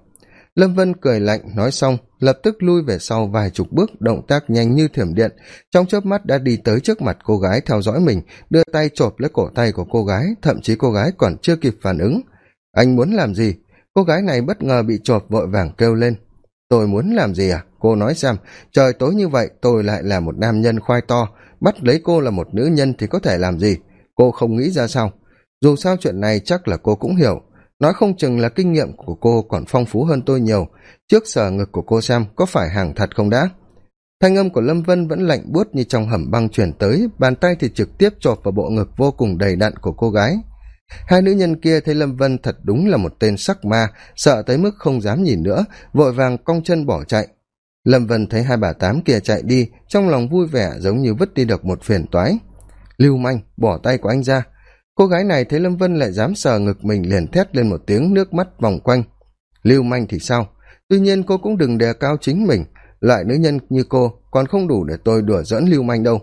lâm vân cười lạnh nói xong, lập tức lui về sau vài chục bước, động tác nhanh như thiểm điện. Trong chớp mắt đã đi tới trước mặt cô gái theo dõi mình, đưa tay chộp lấy cổ tay của cô gái, thậm chí cô gái còn chưa kịp phản ứng. Anh muốn làm gì? Cô gái này bất ngờ bị chộp vội vàng kêu lên. Tôi muốn làm gì à? Cô nói xem. Trời tối như vậy, tôi lại là một nam nhân khoai to. Bắt lấy cô là một nữ nhân thì có thể làm gì? Cô không nghĩ ra sao? Dù sao chuyện này chắc là cô cũng hiểu nói không chừng là kinh nghiệm của cô còn phong phú hơn tôi nhiều. Trước sờ ngực của cô xem có phải hàng thật không đã? Thanh âm của lâm vân vẫn lạnh buốt như trong hầm băng chuyển tới, bàn tay thì trực tiếp chộp vào bộ ngực vô cùng đầy đặn của cô gái. Hai nữ nhân kia thấy lâm vân thật đúng là một tên sắc ma, sợ tới mức không dám nhìn nữa, vội vàng cong chân bỏ chạy. Lâm vân thấy hai bà tám kia chạy đi, trong lòng vui vẻ giống như vứt đi được một phiền toái. Lưu manh, bỏ tay của anh ra cô gái này thấy lâm vân lại dám sờ ngực mình liền thét lên một tiếng nước mắt vòng quanh. Lưu manh thì sao? Tuy nhiên cô cũng đừng đề cao chính mình. Loại nữ nhân như cô còn không đủ để tôi đùa dẫn lưu manh đâu.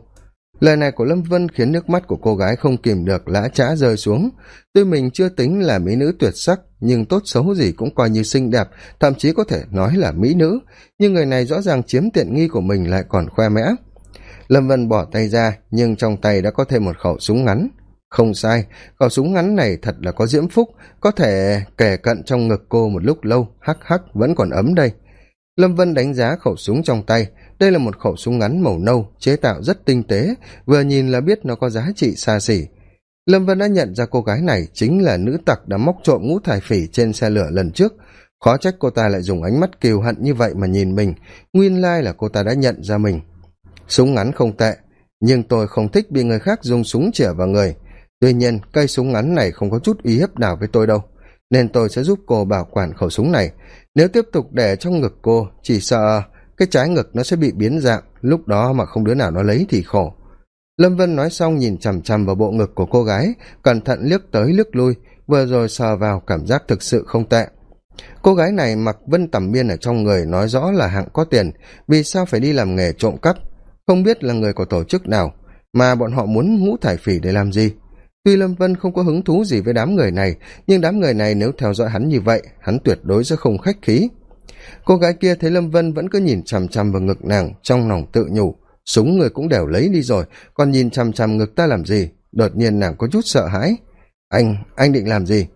Lời này của lâm vân khiến nước mắt của cô gái không kìm được lã trã rơi xuống. Tuy mình chưa tính là mỹ nữ tuyệt sắc, nhưng tốt xấu gì cũng coi như xinh đẹp, thậm chí có thể nói là mỹ nữ. Nhưng người này rõ ràng chiếm tiện nghi của mình lại còn khoe mẽ. Lâm vân bỏ tay ra, nhưng trong tay đã có thêm một khẩu súng ngắn không sai, khẩu súng ngắn này thật là có diễm phúc, có thể kể cận trong ngực cô một lúc lâu, hắc hắc, vẫn còn ấm đây. Lâm vân đánh giá khẩu súng trong tay, đây là một khẩu súng ngắn màu nâu, chế tạo rất tinh tế, vừa nhìn là biết nó có giá trị xa xỉ. Lâm vân đã nhận ra cô gái này chính là nữ tặc đã móc trộm ngũ thải phỉ trên xe lửa lần trước. Khó trách cô ta lại dùng ánh mắt kiều hận như vậy mà nhìn mình, nguyên lai là cô ta đã nhận ra mình. Súng ngắn không tệ, nhưng tôi không thích bị người khác dùng súng chĩa vào người tuy nhiên, cây súng ngắn này không có chút uy hiếp nào với tôi đâu, nên tôi sẽ giúp cô bảo quản khẩu súng này. Nếu tiếp tục để trong ngực cô, chỉ sợ cái trái ngực nó sẽ bị biến dạng, lúc đó mà không đứa nào nó lấy thì khổ. Lâm vân nói xong nhìn chằm chằm vào bộ ngực của cô gái, cẩn thận liếc tới liếc lui, vừa rồi sờ vào cảm giác thực sự không tệ. Cô gái này mặc vân tầm biên ở trong người nói rõ là hạng có tiền, vì sao phải đi làm nghề trộm cắp, không biết là người của tổ chức nào, mà bọn họ muốn ngũ thải phỉ để làm gì tuy lâm vân không có hứng thú gì với đám người này, nhưng đám người này nếu theo dõi hắn như vậy, hắn tuyệt đối sẽ không khách khí. Cô gái kia thấy lâm vân vẫn cứ nhìn chằm chằm vào ngực nàng, trong lòng tự nhủ, súng người cũng đều lấy đi rồi, còn nhìn chằm chằm ngực ta làm gì? Đột nhiên nàng có chút sợ hãi. Anh anh định làm gì?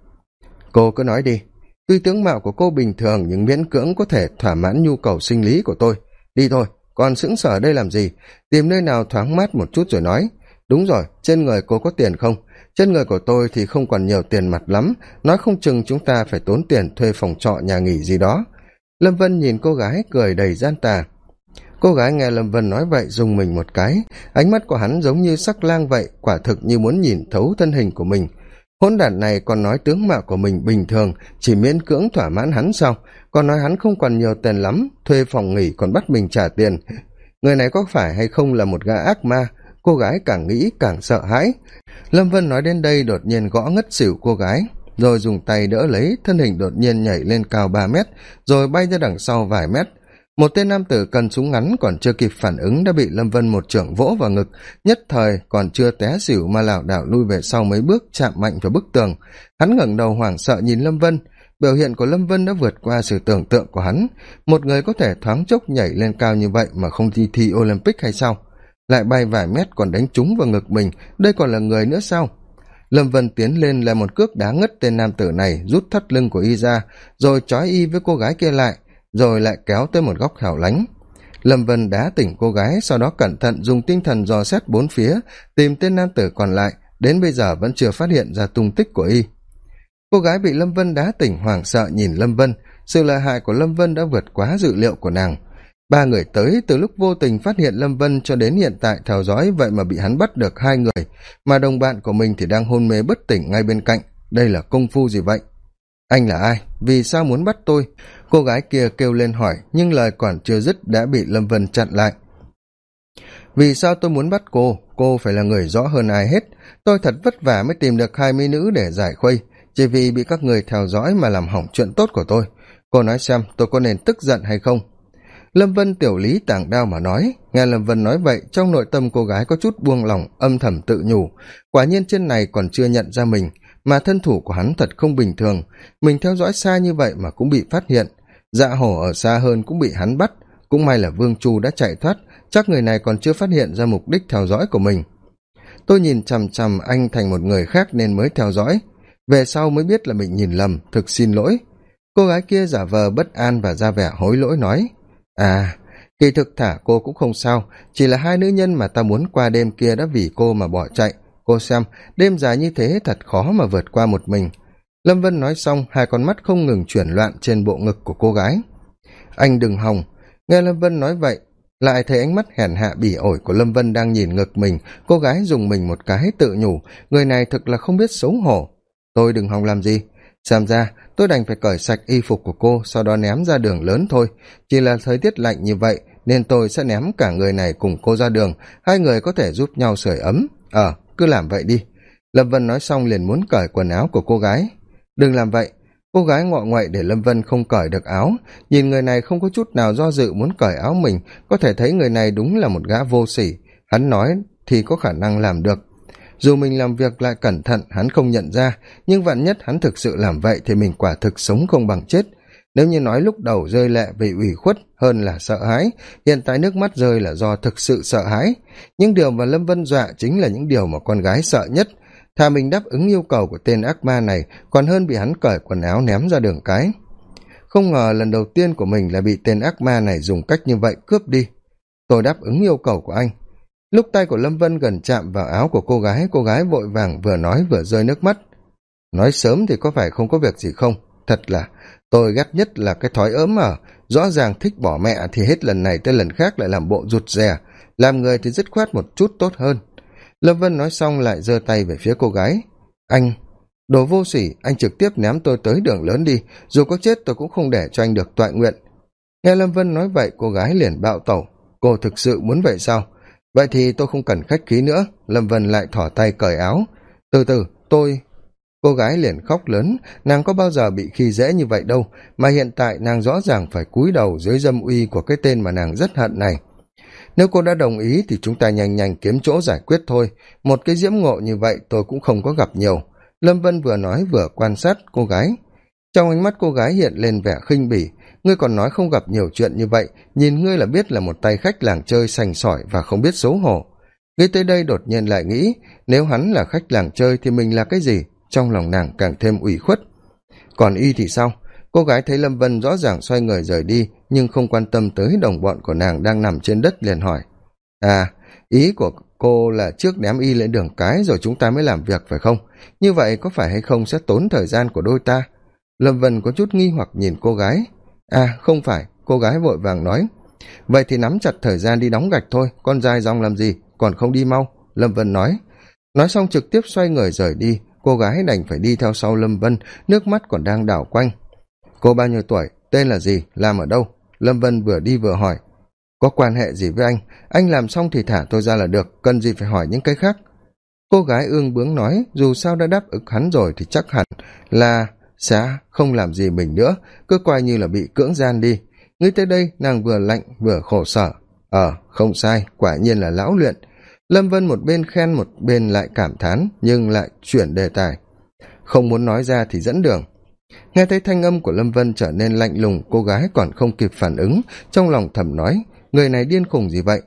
Cô cứ nói đi. Tuy tướng mạo của cô bình thường, nhưng miễn cưỡng có thể thỏa mãn nhu cầu sinh lý của tôi. Đi thôi, còn sững sờ đây làm gì? Tìm nơi nào thoáng mát một chút rồi nói. Đúng rồi, trên người cô có tiền không? Trên người của tôi thì không còn nhiều tiền mặt lắm, nói không chừng chúng ta phải tốn tiền thuê phòng trọ nhà nghỉ gì đó. Lâm vân nhìn cô gái cười đầy gian tà. Cô gái nghe lâm vân nói vậy dùng mình một cái, ánh mắt của hắn giống như sắc lang vậy, quả thực như muốn nhìn thấu thân hình của mình. Hôn đản này còn nói tướng mạo của mình bình thường, chỉ miễn cưỡng thỏa mãn hắn sao? Còn nói hắn không còn nhiều tiền lắm, thuê phòng nghỉ còn bắt mình trả tiền. Người này có phải hay không là một gã ác ma? Cô gái càng nghĩ càng sợ hãi. Lâm vân nói đến đây đột nhiên gõ ngất xỉu cô gái, rồi dùng tay đỡ lấy, thân hình đột nhiên nhảy lên cao ba mét, rồi bay ra đằng sau vài mét. Một tên nam tử cần súng ngắn còn chưa kịp phản ứng đã bị lâm vân một trưởng vỗ vào ngực, nhất thời còn chưa té xỉu mà lảo đảo lui về sau mấy bước, chạm mạnh vào bức tường. Hắn ngẩng đầu hoảng sợ nhìn lâm vân, biểu hiện của lâm vân đã vượt qua sự tưởng tượng của hắn. Một người có thể thoáng chốc nhảy lên cao như vậy mà không thi thi olympic hay sao? Lại bay vài mét còn đánh trúng vào ngực mình. Đây còn là người nữa sao? Lâm vân tiến lên là một cước đá ngất tên nam tử này, rút thắt lưng của y ra, rồi trói y với cô gái kia lại, rồi lại kéo tới một góc hẻo lánh. Lâm vân đá tỉnh cô gái, sau đó cẩn thận dùng tinh thần dò xét bốn phía, tìm tên nam tử còn lại. Đến bây giờ vẫn chưa phát hiện ra tung tích của y. Cô gái bị lâm vân đá tỉnh hoảng sợ nhìn lâm vân. Sự lợi hại của lâm vân đã vượt quá dự liệu của nàng ba người tới từ lúc vô tình phát hiện lâm vân cho đến hiện tại theo dõi vậy mà bị hắn bắt được hai người, mà đồng bạn của mình thì đang hôn mê bất tỉnh ngay bên cạnh. Đây là công phu gì vậy? Anh là ai? Vì sao muốn bắt tôi? Cô gái kia kêu lên hỏi, nhưng lời còn chưa dứt đã bị lâm vân chặn lại. Vì sao tôi muốn bắt cô? Cô phải là người rõ hơn ai hết. Tôi thật vất vả mới tìm được hai mỹ nữ để giải khuây. Chỉ vì bị các người theo dõi mà làm hỏng chuyện tốt của tôi. Cô nói xem tôi có nên tức giận hay không? Lâm vân tiểu lý tàng đao mà nói. Nghe lâm vân nói vậy, trong nội tâm cô gái có chút buông lỏng, âm thầm tự nhủ. Quả nhiên trên này còn chưa nhận ra mình, mà thân thủ của hắn thật không bình thường. Mình theo dõi xa như vậy mà cũng bị phát hiện. Dạ hổ ở xa hơn cũng bị hắn bắt. Cũng may là vương chu đã chạy thoát, chắc người này còn chưa phát hiện ra mục đích theo dõi của mình. Tôi nhìn chằm chằm anh thành một người khác nên mới theo dõi. Về sau mới biết là mình nhìn lầm, thực xin lỗi. Cô gái kia giả vờ bất an và ra vẻ hối lỗi nói à kỳ thực thả cô cũng không sao. Chỉ là hai nữ nhân mà ta muốn qua đêm kia đã vì cô mà bỏ chạy. Cô xem, đêm dài như thế thật khó mà vượt qua một mình. Lâm vân nói xong, hai con mắt không ngừng chuyển loạn trên bộ ngực của cô gái. Anh đừng hòng. Nghe lâm vân nói vậy, lại thấy ánh mắt hèn hạ bỉ ổi của lâm vân đang nhìn ngực mình. Cô gái dùng mình một cái tự nhủ, người này thực là không biết xấu hổ. Tôi đừng hòng làm gì xem ra tôi đành phải cởi sạch y phục của cô, sau đó ném ra đường lớn thôi. Chỉ là thời tiết lạnh như vậy, nên tôi sẽ ném cả người này cùng cô ra đường. Hai người có thể giúp nhau sưởi ấm. Ờ cứ làm vậy đi. Lâm vân nói xong liền muốn cởi quần áo của cô gái. Đừng làm vậy. Cô gái ngọ ngoậy để lâm vân không cởi được áo. Nhìn người này không có chút nào do dự muốn cởi áo mình, có thể thấy người này đúng là một gã vô sỉ. Hắn nói thì có khả năng làm được dù mình làm việc lại cẩn thận, hắn không nhận ra, nhưng vạn nhất hắn thực sự làm vậy thì mình quả thực sống không bằng chết. Nếu như nói lúc đầu rơi lệ vì ủy khuất hơn là sợ hãi, hiện tại nước mắt rơi là do thực sự sợ hãi. Những điều mà lâm vân dọa chính là những điều mà con gái sợ nhất. Thà mình đáp ứng yêu cầu của tên ác ma này, còn hơn bị hắn cởi quần áo ném ra đường cái. Không ngờ lần đầu tiên của mình là bị tên ác ma này dùng cách như vậy cướp đi. Tôi đáp ứng yêu cầu của anh lúc tay của lâm vân gần chạm vào áo của cô gái cô gái vội vàng vừa nói vừa rơi nước mắt. Nói sớm thì có phải không có việc gì không? Thật là, tôi ghét nhất là cái thói ớm ở à. rõ ràng thích bỏ mẹ thì hết lần này tới lần khác lại làm bộ rụt rè. Làm người thì dứt khoát một chút tốt hơn. Lâm vân nói xong lại giơ tay về phía cô gái. Anh, đồ vô sỉ, anh trực tiếp ném tôi tới đường lớn đi. Dù có chết tôi cũng không để cho anh được toại nguyện. Nghe lâm vân nói vậy, cô gái liền bạo tẩu. Cô thực sự muốn vậy sao? Vậy thì tôi không cần khách khí nữa. Lâm vân lại thỏ tay cởi áo. Từ từ, tôi, cô gái liền khóc lớn. Nàng có bao giờ bị khi dễ như vậy đâu, mà hiện tại nàng rõ ràng phải cúi đầu dưới dâm uy của cái tên mà nàng rất hận này. Nếu cô đã đồng ý thì chúng ta nhanh nhanh kiếm chỗ giải quyết thôi. Một cái diễm ngộ như vậy tôi cũng không có gặp nhiều. Lâm vân vừa nói vừa quan sát cô gái. Trong ánh mắt cô gái hiện lên vẻ khinh bỉ ngươi còn nói không gặp nhiều chuyện như vậy, nhìn ngươi là biết là một tay khách làng chơi sành sỏi và không biết xấu hổ. Nghĩ tới đây đột nhiên lại nghĩ, nếu hắn là khách làng chơi thì mình là cái gì? Trong lòng nàng càng thêm ủy khuất. Còn y thì sao? Cô gái thấy lâm vân rõ ràng xoay người rời đi, nhưng không quan tâm tới đồng bọn của nàng đang nằm trên đất liền hỏi. À ý của cô là trước ném y lên đường cái rồi chúng ta mới làm việc phải không? Như vậy có phải hay không sẽ tốn thời gian của đôi ta? Lâm vân có chút nghi hoặc nhìn cô gái à không phải, cô gái vội vàng nói. Vậy thì nắm chặt thời gian đi đóng gạch thôi, con dài dòng làm gì, còn không đi mau, lâm vân nói. Nói xong trực tiếp xoay người rời đi, cô gái đành phải đi theo sau lâm vân, nước mắt còn đang đảo quanh. Cô bao nhiêu tuổi, tên là gì, làm ở đâu? Lâm vân vừa đi vừa hỏi. Có quan hệ gì với anh? Anh làm xong thì thả tôi ra là được, cần gì phải hỏi những cái khác? Cô gái ương bướng nói, dù sao đã đáp ứng hắn rồi thì chắc hẳn là sẽ không làm gì mình nữa, cứ coi như là bị cưỡng gian đi. Nghĩ tới đây, nàng vừa lạnh vừa khổ sở. Ờ không sai, quả nhiên là lão luyện. Lâm vân một bên khen, một bên lại cảm thán, nhưng lại chuyển đề tài. Không muốn nói ra thì dẫn đường. Nghe thấy thanh âm của lâm vân trở nên lạnh lùng, cô gái còn không kịp phản ứng, trong lòng thầm nói, người này điên khùng gì vậy?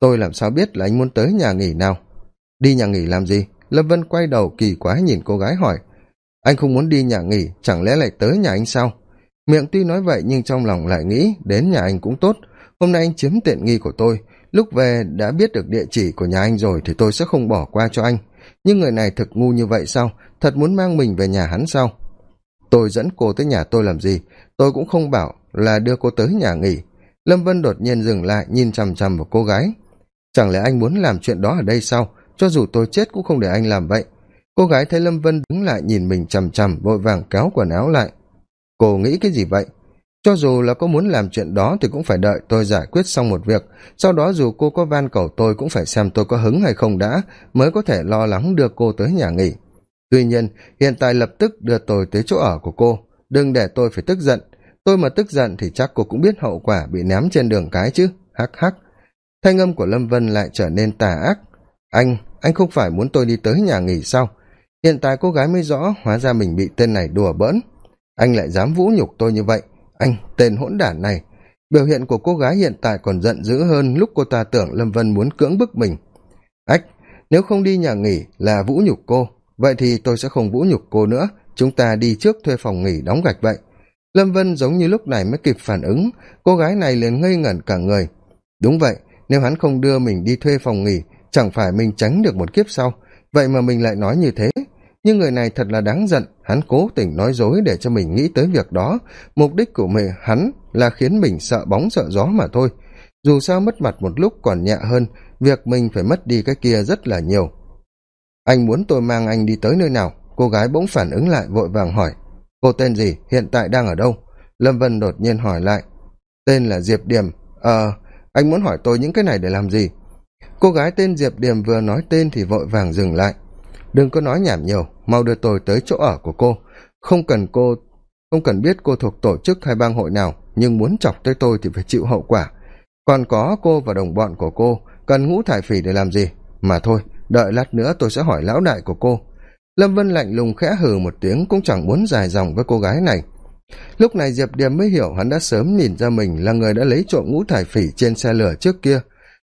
Tôi làm sao biết là anh muốn tới nhà nghỉ nào? Đi nhà nghỉ làm gì? Lâm vân quay đầu kỳ quái nhìn cô gái hỏi anh không muốn đi nhà nghỉ, chẳng lẽ lại tới nhà anh sao? Miệng tuy nói vậy nhưng trong lòng lại nghĩ, đến nhà anh cũng tốt. Hôm nay anh chiếm tiện nghi của tôi. Lúc về đã biết được địa chỉ của nhà anh rồi thì tôi sẽ không bỏ qua cho anh. Nhưng người này thực ngu như vậy sao? Thật muốn mang mình về nhà hắn sao? Tôi dẫn cô tới nhà tôi làm gì? Tôi cũng không bảo là đưa cô tới nhà nghỉ. Lâm vân đột nhiên dừng lại, nhìn chằm chằm vào cô gái. Chẳng lẽ anh muốn làm chuyện đó ở đây sao? Cho dù tôi chết cũng không để anh làm vậy cô gái thấy lâm vân đứng lại nhìn mình chằm chằm, vội vàng kéo quần áo lại. Cô nghĩ cái gì vậy? Cho dù là có muốn làm chuyện đó thì cũng phải đợi tôi giải quyết xong một việc. Sau đó dù cô có van cầu tôi cũng phải xem tôi có hứng hay không đã, mới có thể lo lắng đưa cô tới nhà nghỉ. Tuy nhiên, hiện tại lập tức đưa tôi tới chỗ ở của cô. Đừng để tôi phải tức giận. Tôi mà tức giận thì chắc cô cũng biết hậu quả bị ném trên đường cái chứ. Hắc hắc. Thanh âm của lâm vân lại trở nên tà ác. Anh anh không phải muốn tôi đi tới nhà nghỉ sao? Hiện tại cô gái mới rõ, hóa ra mình bị tên này đùa bỡn. Anh lại dám vũ nhục tôi như vậy. Anh, tên hỗn đản này. Biểu hiện của cô gái hiện tại còn giận dữ hơn lúc cô ta tưởng lâm vân muốn cưỡng bức mình. Ách, nếu không đi nhà nghỉ là vũ nhục cô, vậy thì tôi sẽ không vũ nhục cô nữa. Chúng ta đi trước thuê phòng nghỉ đóng gạch vậy. Lâm vân giống như lúc này mới kịp phản ứng, cô gái này liền ngây ngẩn cả người. Đúng vậy, nếu hắn không đưa mình đi thuê phòng nghỉ, chẳng phải mình tránh được một kiếp sau. Vậy mà mình lại nói như thế nhưng người này thật là đáng giận. Hắn cố tình nói dối để cho mình nghĩ tới việc đó. Mục đích của mình hắn là khiến mình sợ bóng sợ gió mà thôi. Dù sao mất mặt một lúc còn nhẹ hơn. Việc mình phải mất đi cái kia rất là nhiều. Anh muốn tôi mang anh đi tới nơi nào? Cô gái bỗng phản ứng lại, vội vàng hỏi. Cô tên gì? Hiện tại đang ở đâu? Lâm vân đột nhiên hỏi lại. Tên là diệp điềm ờ anh muốn hỏi tôi những cái này để làm gì? Cô gái tên diệp điềm vừa nói tên thì vội vàng dừng lại đừng có nói nhảm nhiều, mau đưa tôi tới chỗ ở của cô. Không cần cô, không cần biết cô thuộc tổ chức hay bang hội nào, nhưng muốn chọc tới tôi thì phải chịu hậu quả. Còn có cô và đồng bọn của cô, cần ngũ thải phỉ để làm gì? Mà thôi, đợi lát nữa tôi sẽ hỏi lão đại của cô. Lâm vân lạnh lùng khẽ hừ một tiếng, cũng chẳng muốn dài dòng với cô gái này. Lúc này diệp điềm mới hiểu hắn đã sớm nhìn ra mình là người đã lấy trộm ngũ thải phỉ trên xe lửa trước kia.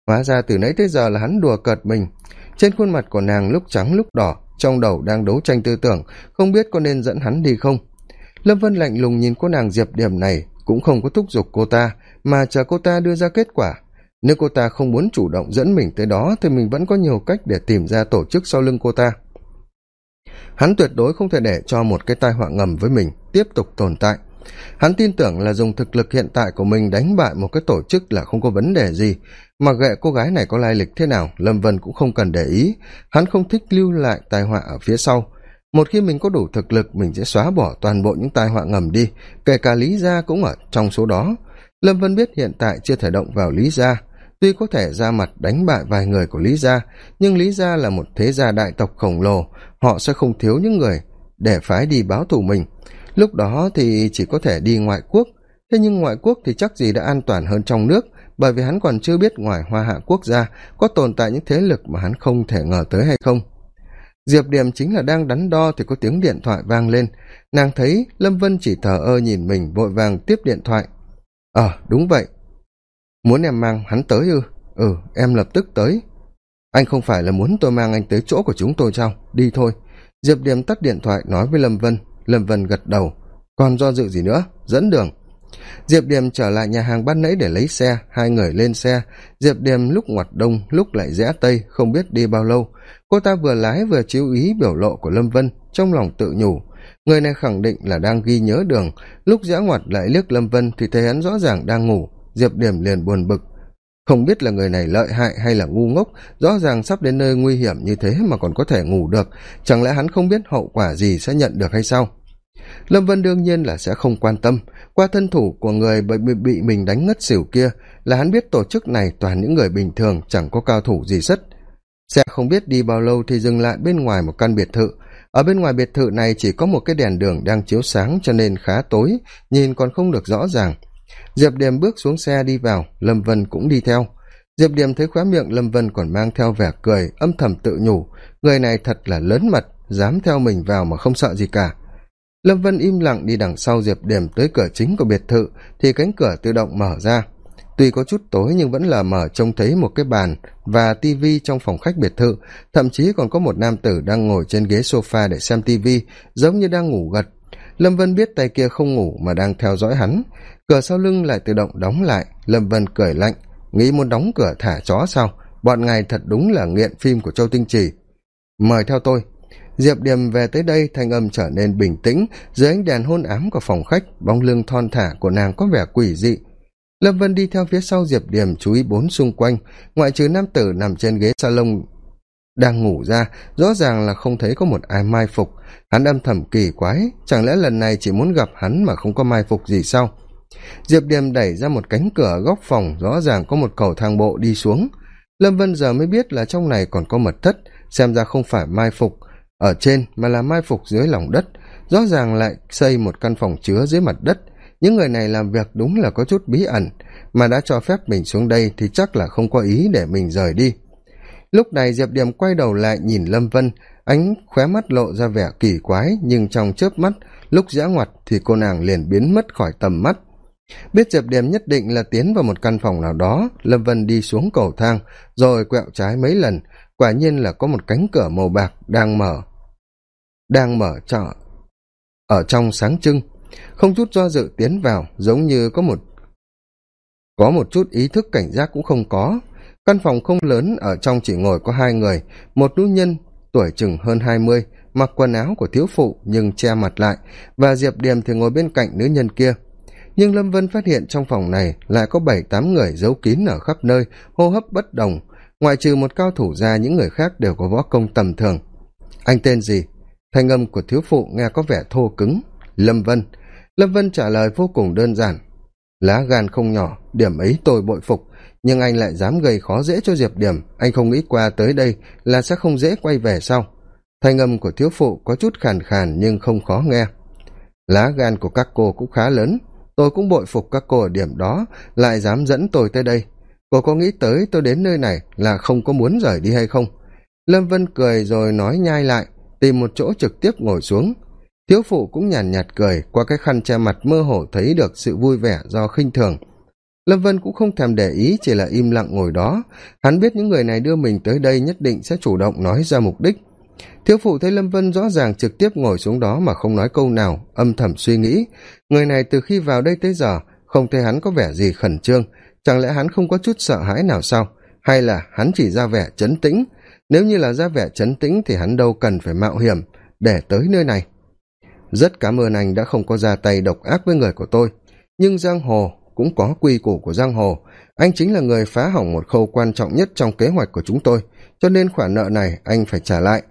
Hóa ra từ nãy tới giờ là hắn đùa cợt mình trên khuôn mặt của nàng lúc trắng lúc đỏ, trong đầu đang đấu tranh tư tưởng, không biết có nên dẫn hắn đi không. Lâm vân lạnh lùng nhìn cô nàng diệp điểm này, cũng không có thúc giục cô ta, mà chờ cô ta đưa ra kết quả. Nếu cô ta không muốn chủ động dẫn mình tới đó, thì mình vẫn có nhiều cách để tìm ra tổ chức sau lưng cô ta. Hắn tuyệt đối không thể để cho một cái tai họa ngầm với mình tiếp tục tồn tại hắn tin tưởng là dùng thực lực hiện tại của mình đánh bại một cái tổ chức là không có vấn đề gì. Mà ghệ cô gái này có lai lịch thế nào, lâm vân cũng không cần để ý. Hắn không thích lưu lại tai họa ở phía sau. Một khi mình có đủ thực lực, mình sẽ xóa bỏ toàn bộ những tai họa ngầm đi, kể cả lý gia cũng ở trong số đó. Lâm vân biết hiện tại chưa thể động vào lý gia. Tuy có thể ra mặt đánh bại vài người của lý gia, nhưng lý gia là một thế gia đại tộc khổng lồ. Họ sẽ không thiếu những người để phái đi báo thù mình lúc đó thì chỉ có thể đi ngoại quốc. Thế nhưng ngoại quốc thì chắc gì đã an toàn hơn trong nước, bởi vì hắn còn chưa biết ngoài hoa hạ quốc gia có tồn tại những thế lực mà hắn không thể ngờ tới hay không. Diệp điềm chính là đang đắn đo thì có tiếng điện thoại vang lên. Nàng thấy lâm vân chỉ thờ ơ nhìn mình, vội vàng tiếp điện thoại. Ờ đúng vậy. Muốn em mang hắn tới ư? Ừ em lập tức tới. Anh không phải là muốn tôi mang anh tới chỗ của chúng tôi sao? Đi thôi. Diệp điềm tắt điện thoại nói với lâm vân lâm vân gật đầu. Còn do dự gì nữa? Dẫn đường. Diệp điềm trở lại nhà hàng ban nãy để lấy xe. Hai người lên xe. Diệp điềm lúc ngoặt đông, lúc lại rẽ tây không biết đi bao lâu. Cô ta vừa lái vừa chú ý biểu lộ của lâm vân, trong lòng tự nhủ. Người này khẳng định là đang ghi nhớ đường. Lúc rẽ ngoặt lại liếc lâm vân thì thấy hắn rõ ràng đang ngủ. Diệp Điềm liền buồn bực. Không biết là người này lợi hại hay là ngu ngốc, rõ ràng sắp đến nơi nguy hiểm như thế mà còn có thể ngủ được. Chẳng lẽ hắn không biết hậu quả gì sẽ nhận được hay sao? Lâm vân đương nhiên là sẽ không quan tâm. Qua thân thủ của người bị, bị mình đánh ngất xỉu kia là hắn biết tổ chức này toàn những người bình thường chẳng có cao thủ gì sất. Xe không biết đi bao lâu thì dừng lại bên ngoài một căn biệt thự. Ở bên ngoài biệt thự này chỉ có một cái đèn đường đang chiếu sáng cho nên khá tối nhìn còn không được rõ ràng. Diệp điềm bước xuống xe đi vào lâm vân cũng đi theo. Diệp điềm thấy khóe miệng lâm vân còn mang theo vẻ cười âm thầm tự nhủ người này thật là lớn mật dám theo mình vào mà không sợ gì cả lâm vân im lặng đi đằng sau diệp điểm tới cửa chính của biệt thự, thì cánh cửa tự động mở ra. Tuy có chút tối nhưng vẫn là mở trông thấy một cái bàn và tivi trong phòng khách biệt thự, thậm chí còn có một nam tử đang ngồi trên ghế sofa để xem tivi giống như đang ngủ gật. Lâm vân biết tay kia không ngủ mà đang theo dõi hắn. Cửa sau lưng lại tự động đóng lại. Lâm vân cười lạnh, nghĩ muốn đóng cửa thả chó sao? Bọn ngài thật đúng là nghiện phim của châu tinh trì. Mời theo tôi diệp điềm về tới đây, thanh âm trở nên bình tĩnh, dưới ánh đèn hôn ám của phòng khách, bóng lưng thon thả của nàng có vẻ quỷ dị. Lâm vân đi theo phía sau diệp điềm chú ý bốn xung quanh. Ngoại trừ nam tử nằm trên ghế salon đang ngủ ra, rõ ràng là không thấy có một ai mai phục. Hắn âm thầm kỳ quái, chẳng lẽ lần này chỉ muốn gặp hắn mà không có mai phục gì sao? Diệp điềm đẩy ra một cánh cửa góc phòng, rõ ràng có một cầu thang bộ đi xuống. Lâm vân giờ mới biết là trong này còn có mật thất, xem ra không phải mai phục ở trên mà là mai phục dưới lòng đất, rõ ràng lại xây một căn phòng chứa dưới mặt đất. Những người này làm việc đúng là có chút bí ẩn. Mà đã cho phép mình xuống đây thì chắc là không có ý để mình rời đi. Lúc này diệp điềm quay đầu lại nhìn lâm vân. Ánh khóe mắt lộ ra vẻ kỳ quái, nhưng trong chớp mắt, lúc giã ngoặt thì cô nàng liền biến mất khỏi tầm mắt. Biết diệp điềm nhất định là tiến vào một căn phòng nào đó, lâm vân đi xuống cầu thang, rồi quẹo trái mấy lần. Quả nhiên là có một cánh cửa màu bạc đang mở đang mở trọ. Ở trong sáng trưng, không chút do dự tiến vào, giống như có một có một chút ý thức cảnh giác cũng không có. Căn phòng không lớn, ở trong chỉ ngồi có hai người, một nữ nhân tuổi chừng hơn hai mươi, mặc quần áo của thiếu phụ nhưng che mặt lại, và diệp điềm thì ngồi bên cạnh nữ nhân kia. Nhưng lâm vân phát hiện trong phòng này lại có bảy tám người giấu kín ở khắp nơi, hô hấp bất đồng, ngoại trừ một cao thủ ra, những người khác đều có võ công tầm thường. Anh tên gì? Thanh âm của thiếu phụ nghe có vẻ thô cứng. Lâm vân. Lâm vân trả lời vô cùng đơn giản. Lá gan không nhỏ, điểm ấy tôi bội phục, nhưng anh lại dám gây khó dễ cho diệp điểm. Anh không nghĩ qua tới đây là sẽ không dễ quay về sau. Thanh âm của thiếu phụ có chút khàn khàn nhưng không khó nghe. Lá gan của các cô cũng khá lớn. Tôi cũng bội phục các cô ở điểm đó, lại dám dẫn tôi tới đây. Cô có nghĩ tới tôi đến nơi này là không có muốn rời đi hay không? Lâm vân cười rồi nói nhai lại tìm một chỗ trực tiếp ngồi xuống. Thiếu phụ cũng nhàn nhạt, nhạt cười qua cái khăn che mặt mơ hồ thấy được sự vui vẻ do khinh thường. Lâm vân cũng không thèm để ý chỉ là im lặng ngồi đó. Hắn biết những người này đưa mình tới đây nhất định sẽ chủ động nói ra mục đích. Thiếu phụ thấy lâm vân rõ ràng trực tiếp ngồi xuống đó mà không nói câu nào âm thầm suy nghĩ. Người này từ khi vào đây tới giờ không thấy hắn có vẻ gì khẩn trương. Chẳng lẽ hắn không có chút sợ hãi nào sao? Hay là hắn chỉ ra vẻ chấn tĩnh? Nếu như là ra vẻ chấn tĩnh thì hắn đâu cần phải mạo hiểm để tới nơi này. Rất cảm ơn anh đã không có ra tay độc ác với người của tôi. Nhưng giang hồ cũng có quy củ của giang hồ. Anh chính là người phá hỏng một khâu quan trọng nhất trong kế hoạch của chúng tôi. Cho nên khoản nợ này anh phải trả lại.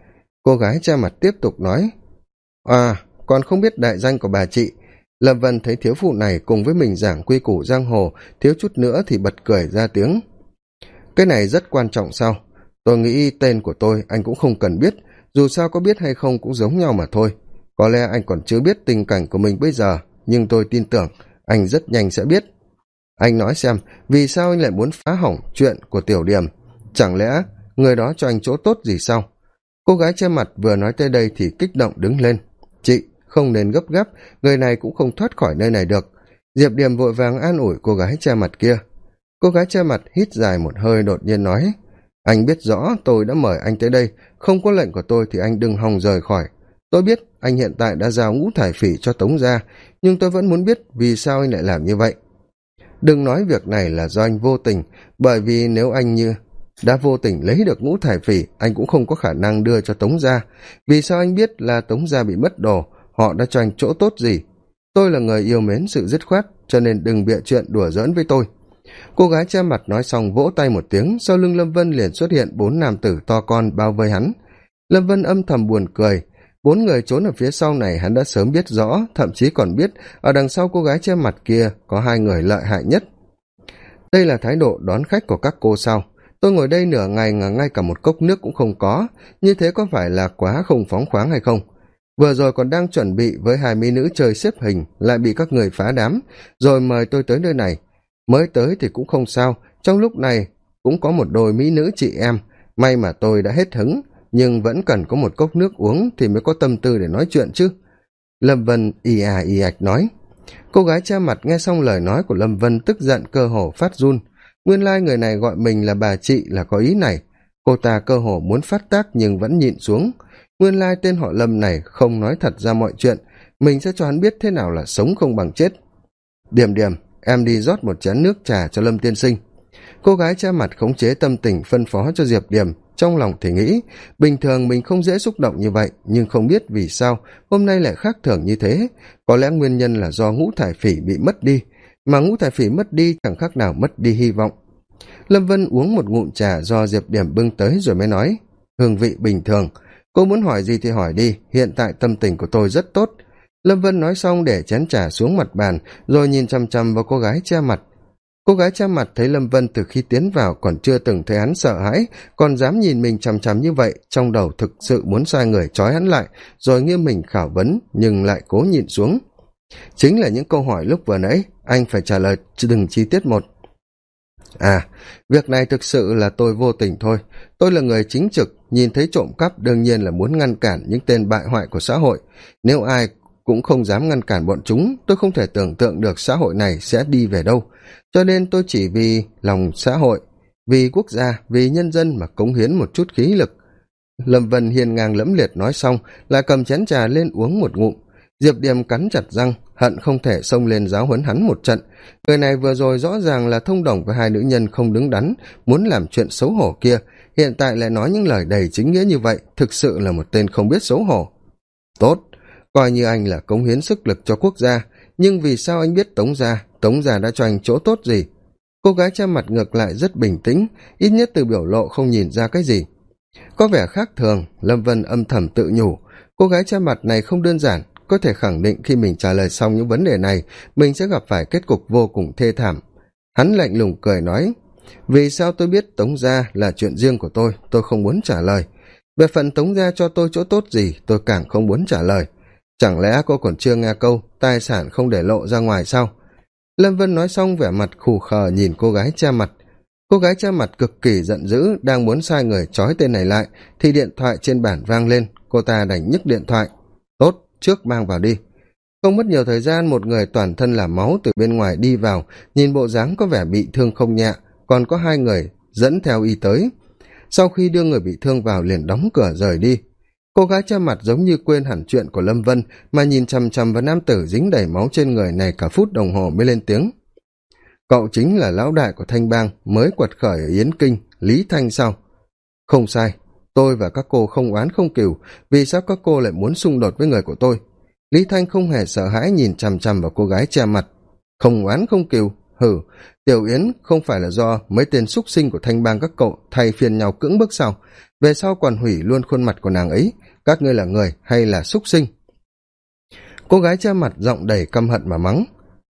Cô gái che mặt tiếp tục nói à còn không biết đại danh của bà chị. Lâm vân thấy thiếu phụ này cùng với mình giảng quy củ giang hồ, thiếu chút nữa thì bật cười ra tiếng. Cái này rất quan trọng sao? Tôi nghĩ tên của tôi anh cũng không cần biết, dù sao có biết hay không cũng giống nhau mà thôi. Có lẽ anh còn chưa biết tình cảnh của mình bây giờ, nhưng tôi tin tưởng anh rất nhanh sẽ biết. Anh nói xem, vì sao anh lại muốn phá hỏng chuyện của tiểu điểm? Chẳng lẽ người đó cho anh chỗ tốt gì sao? Cô gái che mặt vừa nói tới đây thì kích động đứng lên. Chị, không nên gấp gáp, người này cũng không thoát khỏi nơi này được. Diệp điềm vội vàng an ủi cô gái che mặt kia. Cô gái che mặt hít dài một hơi đột nhiên nói anh biết rõ tôi đã mời anh tới đây. Không có lệnh của tôi thì anh đừng hòng rời khỏi. Tôi biết anh hiện tại đã giao ngũ thải phỉ cho tống gia, nhưng tôi vẫn muốn biết vì sao anh lại làm như vậy. Đừng nói việc này là do anh vô tình, bởi vì nếu anh như đã vô tình lấy được ngũ thải phỉ, anh cũng không có khả năng đưa cho tống gia. Vì sao anh biết là tống gia bị mất đồ, họ đã cho anh chỗ tốt gì? Tôi là người yêu mến sự dứt khoát, cho nên đừng bịa chuyện đùa giỡn với tôi cô gái che mặt nói xong vỗ tay một tiếng, sau lưng lâm vân liền xuất hiện bốn nam tử to con bao vây hắn. Lâm vân âm thầm buồn cười. Bốn người trốn ở phía sau này hắn đã sớm biết rõ, thậm chí còn biết ở đằng sau cô gái che mặt kia có hai người lợi hại nhất. Đây là thái độ đón khách của các cô sao? Tôi ngồi đây nửa ngày mà ngay cả một cốc nước cũng không có. Như thế có phải là quá không phóng khoáng hay không? Vừa rồi còn đang chuẩn bị với hai mỹ nữ chơi xếp hình, lại bị các người phá đám. Rồi mời tôi tới nơi này mới tới thì cũng không sao. Trong lúc này, cũng có một đôi mỹ nữ chị em. May mà tôi đã hết hứng, nhưng vẫn cần có một cốc nước uống thì mới có tâm tư để nói chuyện chứ. Lâm vân ì à ì ạch nói. Cô gái che mặt nghe xong lời nói của lâm vân tức giận cơ hồ phát run. Nguyên lai người này gọi mình là bà chị là có ý này. Cô ta cơ hồ muốn phát tác nhưng vẫn nhịn xuống. Nguyên lai tên họ lâm này không nói thật ra mọi chuyện. Mình sẽ cho hắn biết thế nào là sống không bằng chết. Điểm điểm em đi rót một chén nước trà cho lâm tiên sinh. Cô gái che mặt khống chế tâm tình phân phó cho diệp điểm. Trong lòng thì nghĩ, bình thường mình không dễ xúc động như vậy, nhưng không biết vì sao, hôm nay lại khác thường như thế. Có lẽ nguyên nhân là do ngũ thải phỉ bị mất đi. Mà ngũ thải phỉ mất đi chẳng khác nào mất đi hy vọng. Lâm vân uống một ngụm trà do diệp điểm bưng tới rồi mới nói, hương vị bình thường. Cô muốn hỏi gì thì hỏi đi, hiện tại tâm tình của tôi rất tốt lâm vân nói xong để chén trà xuống mặt bàn, rồi nhìn chằm chằm vào cô gái che mặt. Cô gái che mặt thấy lâm vân từ khi tiến vào còn chưa từng thấy hắn sợ hãi, còn dám nhìn mình chằm chằm như vậy, trong đầu thực sự muốn sai người trói hắn lại, rồi nghiêm mình khảo vấn, nhưng lại cố nhìn xuống. Chính là những câu hỏi lúc vừa nãy, anh phải trả lời từng chi tiết một. À việc này thực sự là tôi vô tình thôi. Tôi là người chính trực, nhìn thấy trộm cắp đương nhiên là muốn ngăn cản những tên bại hoại của xã hội. Nếu ai cũng không dám ngăn cản bọn chúng. Tôi không thể tưởng tượng được xã hội này sẽ đi về đâu. Cho nên tôi chỉ vì lòng xã hội, vì quốc gia, vì nhân dân mà cống hiến một chút khí lực. Lâm vân hiền ngang lẫm liệt nói xong là cầm chén trà lên uống một ngụm. Diệp điềm cắn chặt răng, hận không thể xông lên giáo huấn hắn một trận. Người này vừa rồi rõ ràng là thông đồng với hai nữ nhân không đứng đắn, muốn làm chuyện xấu hổ kia. Hiện tại lại nói những lời đầy chính nghĩa như vậy, thực sự là một tên không biết xấu hổ. Tốt coi như anh là cống hiến sức lực cho quốc gia, nhưng vì sao anh biết tống gia tống gia đã cho anh chỗ tốt gì? Cô gái che mặt ngược lại rất bình tĩnh, ít nhất từ biểu lộ không nhìn ra cái gì. Có vẻ khác thường, lâm vân âm thầm tự nhủ, cô gái che mặt này không đơn giản, có thể khẳng định khi mình trả lời xong những vấn đề này, mình sẽ gặp phải kết cục vô cùng thê thảm. Hắn lạnh lùng cười nói, vì sao tôi biết tống gia là chuyện riêng của tôi tôi không muốn trả lời. Về phần tống gia cho tôi chỗ tốt gì, tôi càng không muốn trả lời chẳng lẽ cô còn chưa nghe câu tài sản không để lộ ra ngoài sao? Lâm vân nói xong vẻ mặt khù khờ nhìn cô gái che mặt. Cô gái che mặt cực kỳ giận dữ, đang muốn sai người trói tên này lại, thì điện thoại trên bản vang lên, cô ta đành nhức điện thoại. Tốt, trước mang vào đi. Không mất nhiều thời gian, một người toàn thân là máu từ bên ngoài đi vào, nhìn bộ dáng có vẻ bị thương không nhẹ, còn có hai người dẫn theo y tới. Sau khi đưa người bị thương vào liền đóng cửa rời đi cô gái che mặt giống như quên hẳn chuyện của lâm vân, mà nhìn chằm chằm vào nam tử dính đầy máu trên người này cả phút đồng hồ mới lên tiếng. Cậu chính là lão đại của thanh bang, mới quật khởi ở yến kinh, lý thanh sao? Không sai, tôi và các cô không oán không cừu, vì sao các cô lại muốn xung đột với người của tôi? Lý thanh không hề sợ hãi nhìn chằm chằm vào cô gái che mặt. Không oán không cừu hử tiểu yến không phải là do mấy tên x u ấ t sinh của thanh bang các cậu thay phiền nhau cưỡng bức sao? Về sau còn hủy luôn khuôn mặt của nàng ấy các ngươi là người hay là súc sinh? Cô gái che mặt giọng đầy căm hận mà mắng.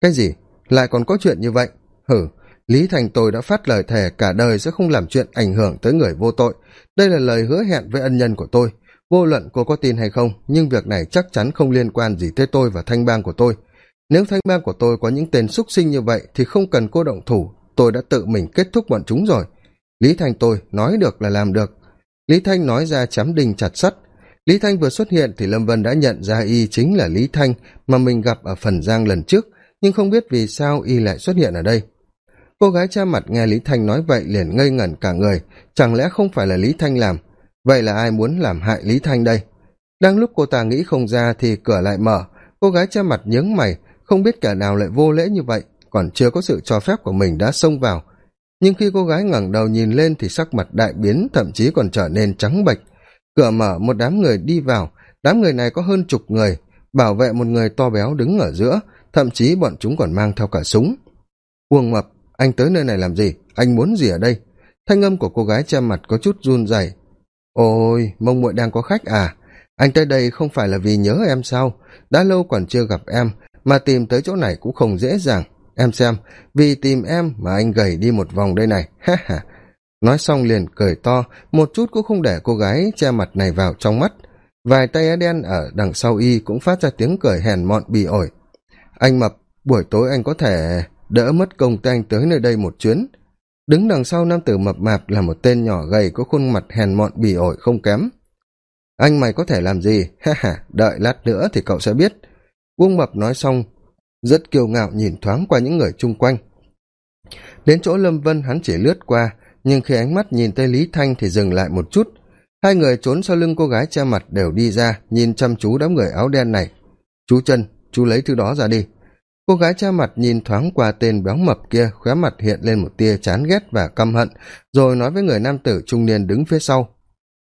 Cái gì? Lại còn có chuyện như vậy? Hử, lý thành tôi đã phát lời thề cả đời sẽ không làm chuyện ảnh hưởng tới người vô tội. Đây là lời hứa hẹn với ân nhân của tôi. Vô luận cô có tin hay không, nhưng việc này chắc chắn không liên quan gì tới tôi và thanh bang của tôi. Nếu thanh bang của tôi có những tên x u ấ t sinh như vậy thì không cần cô động thủ. Tôi đã tự mình kết thúc bọn chúng rồi. Lý thanh tôi nói được là làm được. Lý thanh nói ra chém đinh chặt sắt lý thanh vừa xuất hiện thì lâm vân đã nhận ra y chính là lý thanh mà mình gặp ở phần giang lần trước, nhưng không biết vì sao y lại xuất hiện ở đây. Cô gái cha mặt nghe lý thanh nói vậy liền ngây ngẩn cả người, chẳng lẽ không phải là lý thanh làm? Vậy là ai muốn làm hại lý thanh đây? Đang lúc cô ta nghĩ không ra thì cửa lại mở, cô gái cha mặt nhướng mày, không biết kẻ nào lại vô lễ như vậy, còn chưa có sự cho phép của mình đã xông vào. Nhưng khi cô gái ngẩng đầu nhìn lên thì sắc mặt đại biến, thậm chí còn trở nên trắng bệch cửa mở, một đám người đi vào. Đám người này có hơn chục người, bảo vệ một người to béo đứng ở giữa, thậm chí bọn chúng còn mang theo cả súng. Uông mập, anh tới nơi này làm gì? Anh muốn gì ở đây? Thanh âm của cô gái che mặt có chút run rẩy. Ôi, mông muội đang có khách à? Anh tới đây không phải là vì nhớ em sao? Đã lâu còn chưa gặp em, mà tìm tới chỗ này cũng không dễ dàng. Em xem, vì tìm em mà anh gầy đi một vòng đây này. Ha ha nói xong liền cười to, một chút cũng không để cô gái che mặt này vào trong mắt. Vài tay đen ở đằng sau y cũng phát ra tiếng cười hèn mọn bì ổi. Anh mập, buổi tối anh có thể đỡ mất công tay anh tới nơi đây một chuyến. Đứng đằng sau nam tử mập mạp là một tên nhỏ gầy có khuôn mặt hèn mọn bì ổi không kém. Anh mày có thể làm gì? Ha ha, đợi lát nữa thì cậu sẽ biết. Uông mập nói xong, rất kiêu ngạo nhìn thoáng qua những người chung quanh. Đến chỗ lâm vân hắn chỉ lướt qua nhưng khi ánh mắt nhìn tới lý thanh thì dừng lại một chút. Hai người trốn sau lưng cô gái che mặt đều đi ra, nhìn chăm chú đám người áo đen này. Chú chân chú lấy thứ đó ra đi. Cô gái che mặt nhìn thoáng qua tên béo mập kia, khóe mặt hiện lên một tia chán ghét và căm hận, rồi nói với người nam tử trung niên đứng phía sau.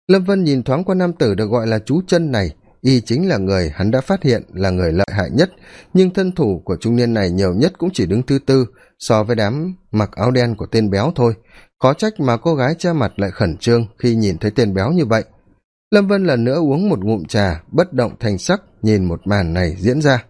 Lâm vân nhìn thoáng qua nam tử được gọi là chú chân này. Y chính là người hắn đã phát hiện là người lợi hại nhất, nhưng thân thủ của trung niên này nhiều nhất cũng chỉ đứng thứ tư so với đám mặc áo đen của tên béo thôi khó trách mà cô gái che mặt lại khẩn trương khi nhìn thấy tên béo như vậy. Lâm vân lần nữa uống một ngụm trà, bất động thành sắc, nhìn một màn này diễn ra.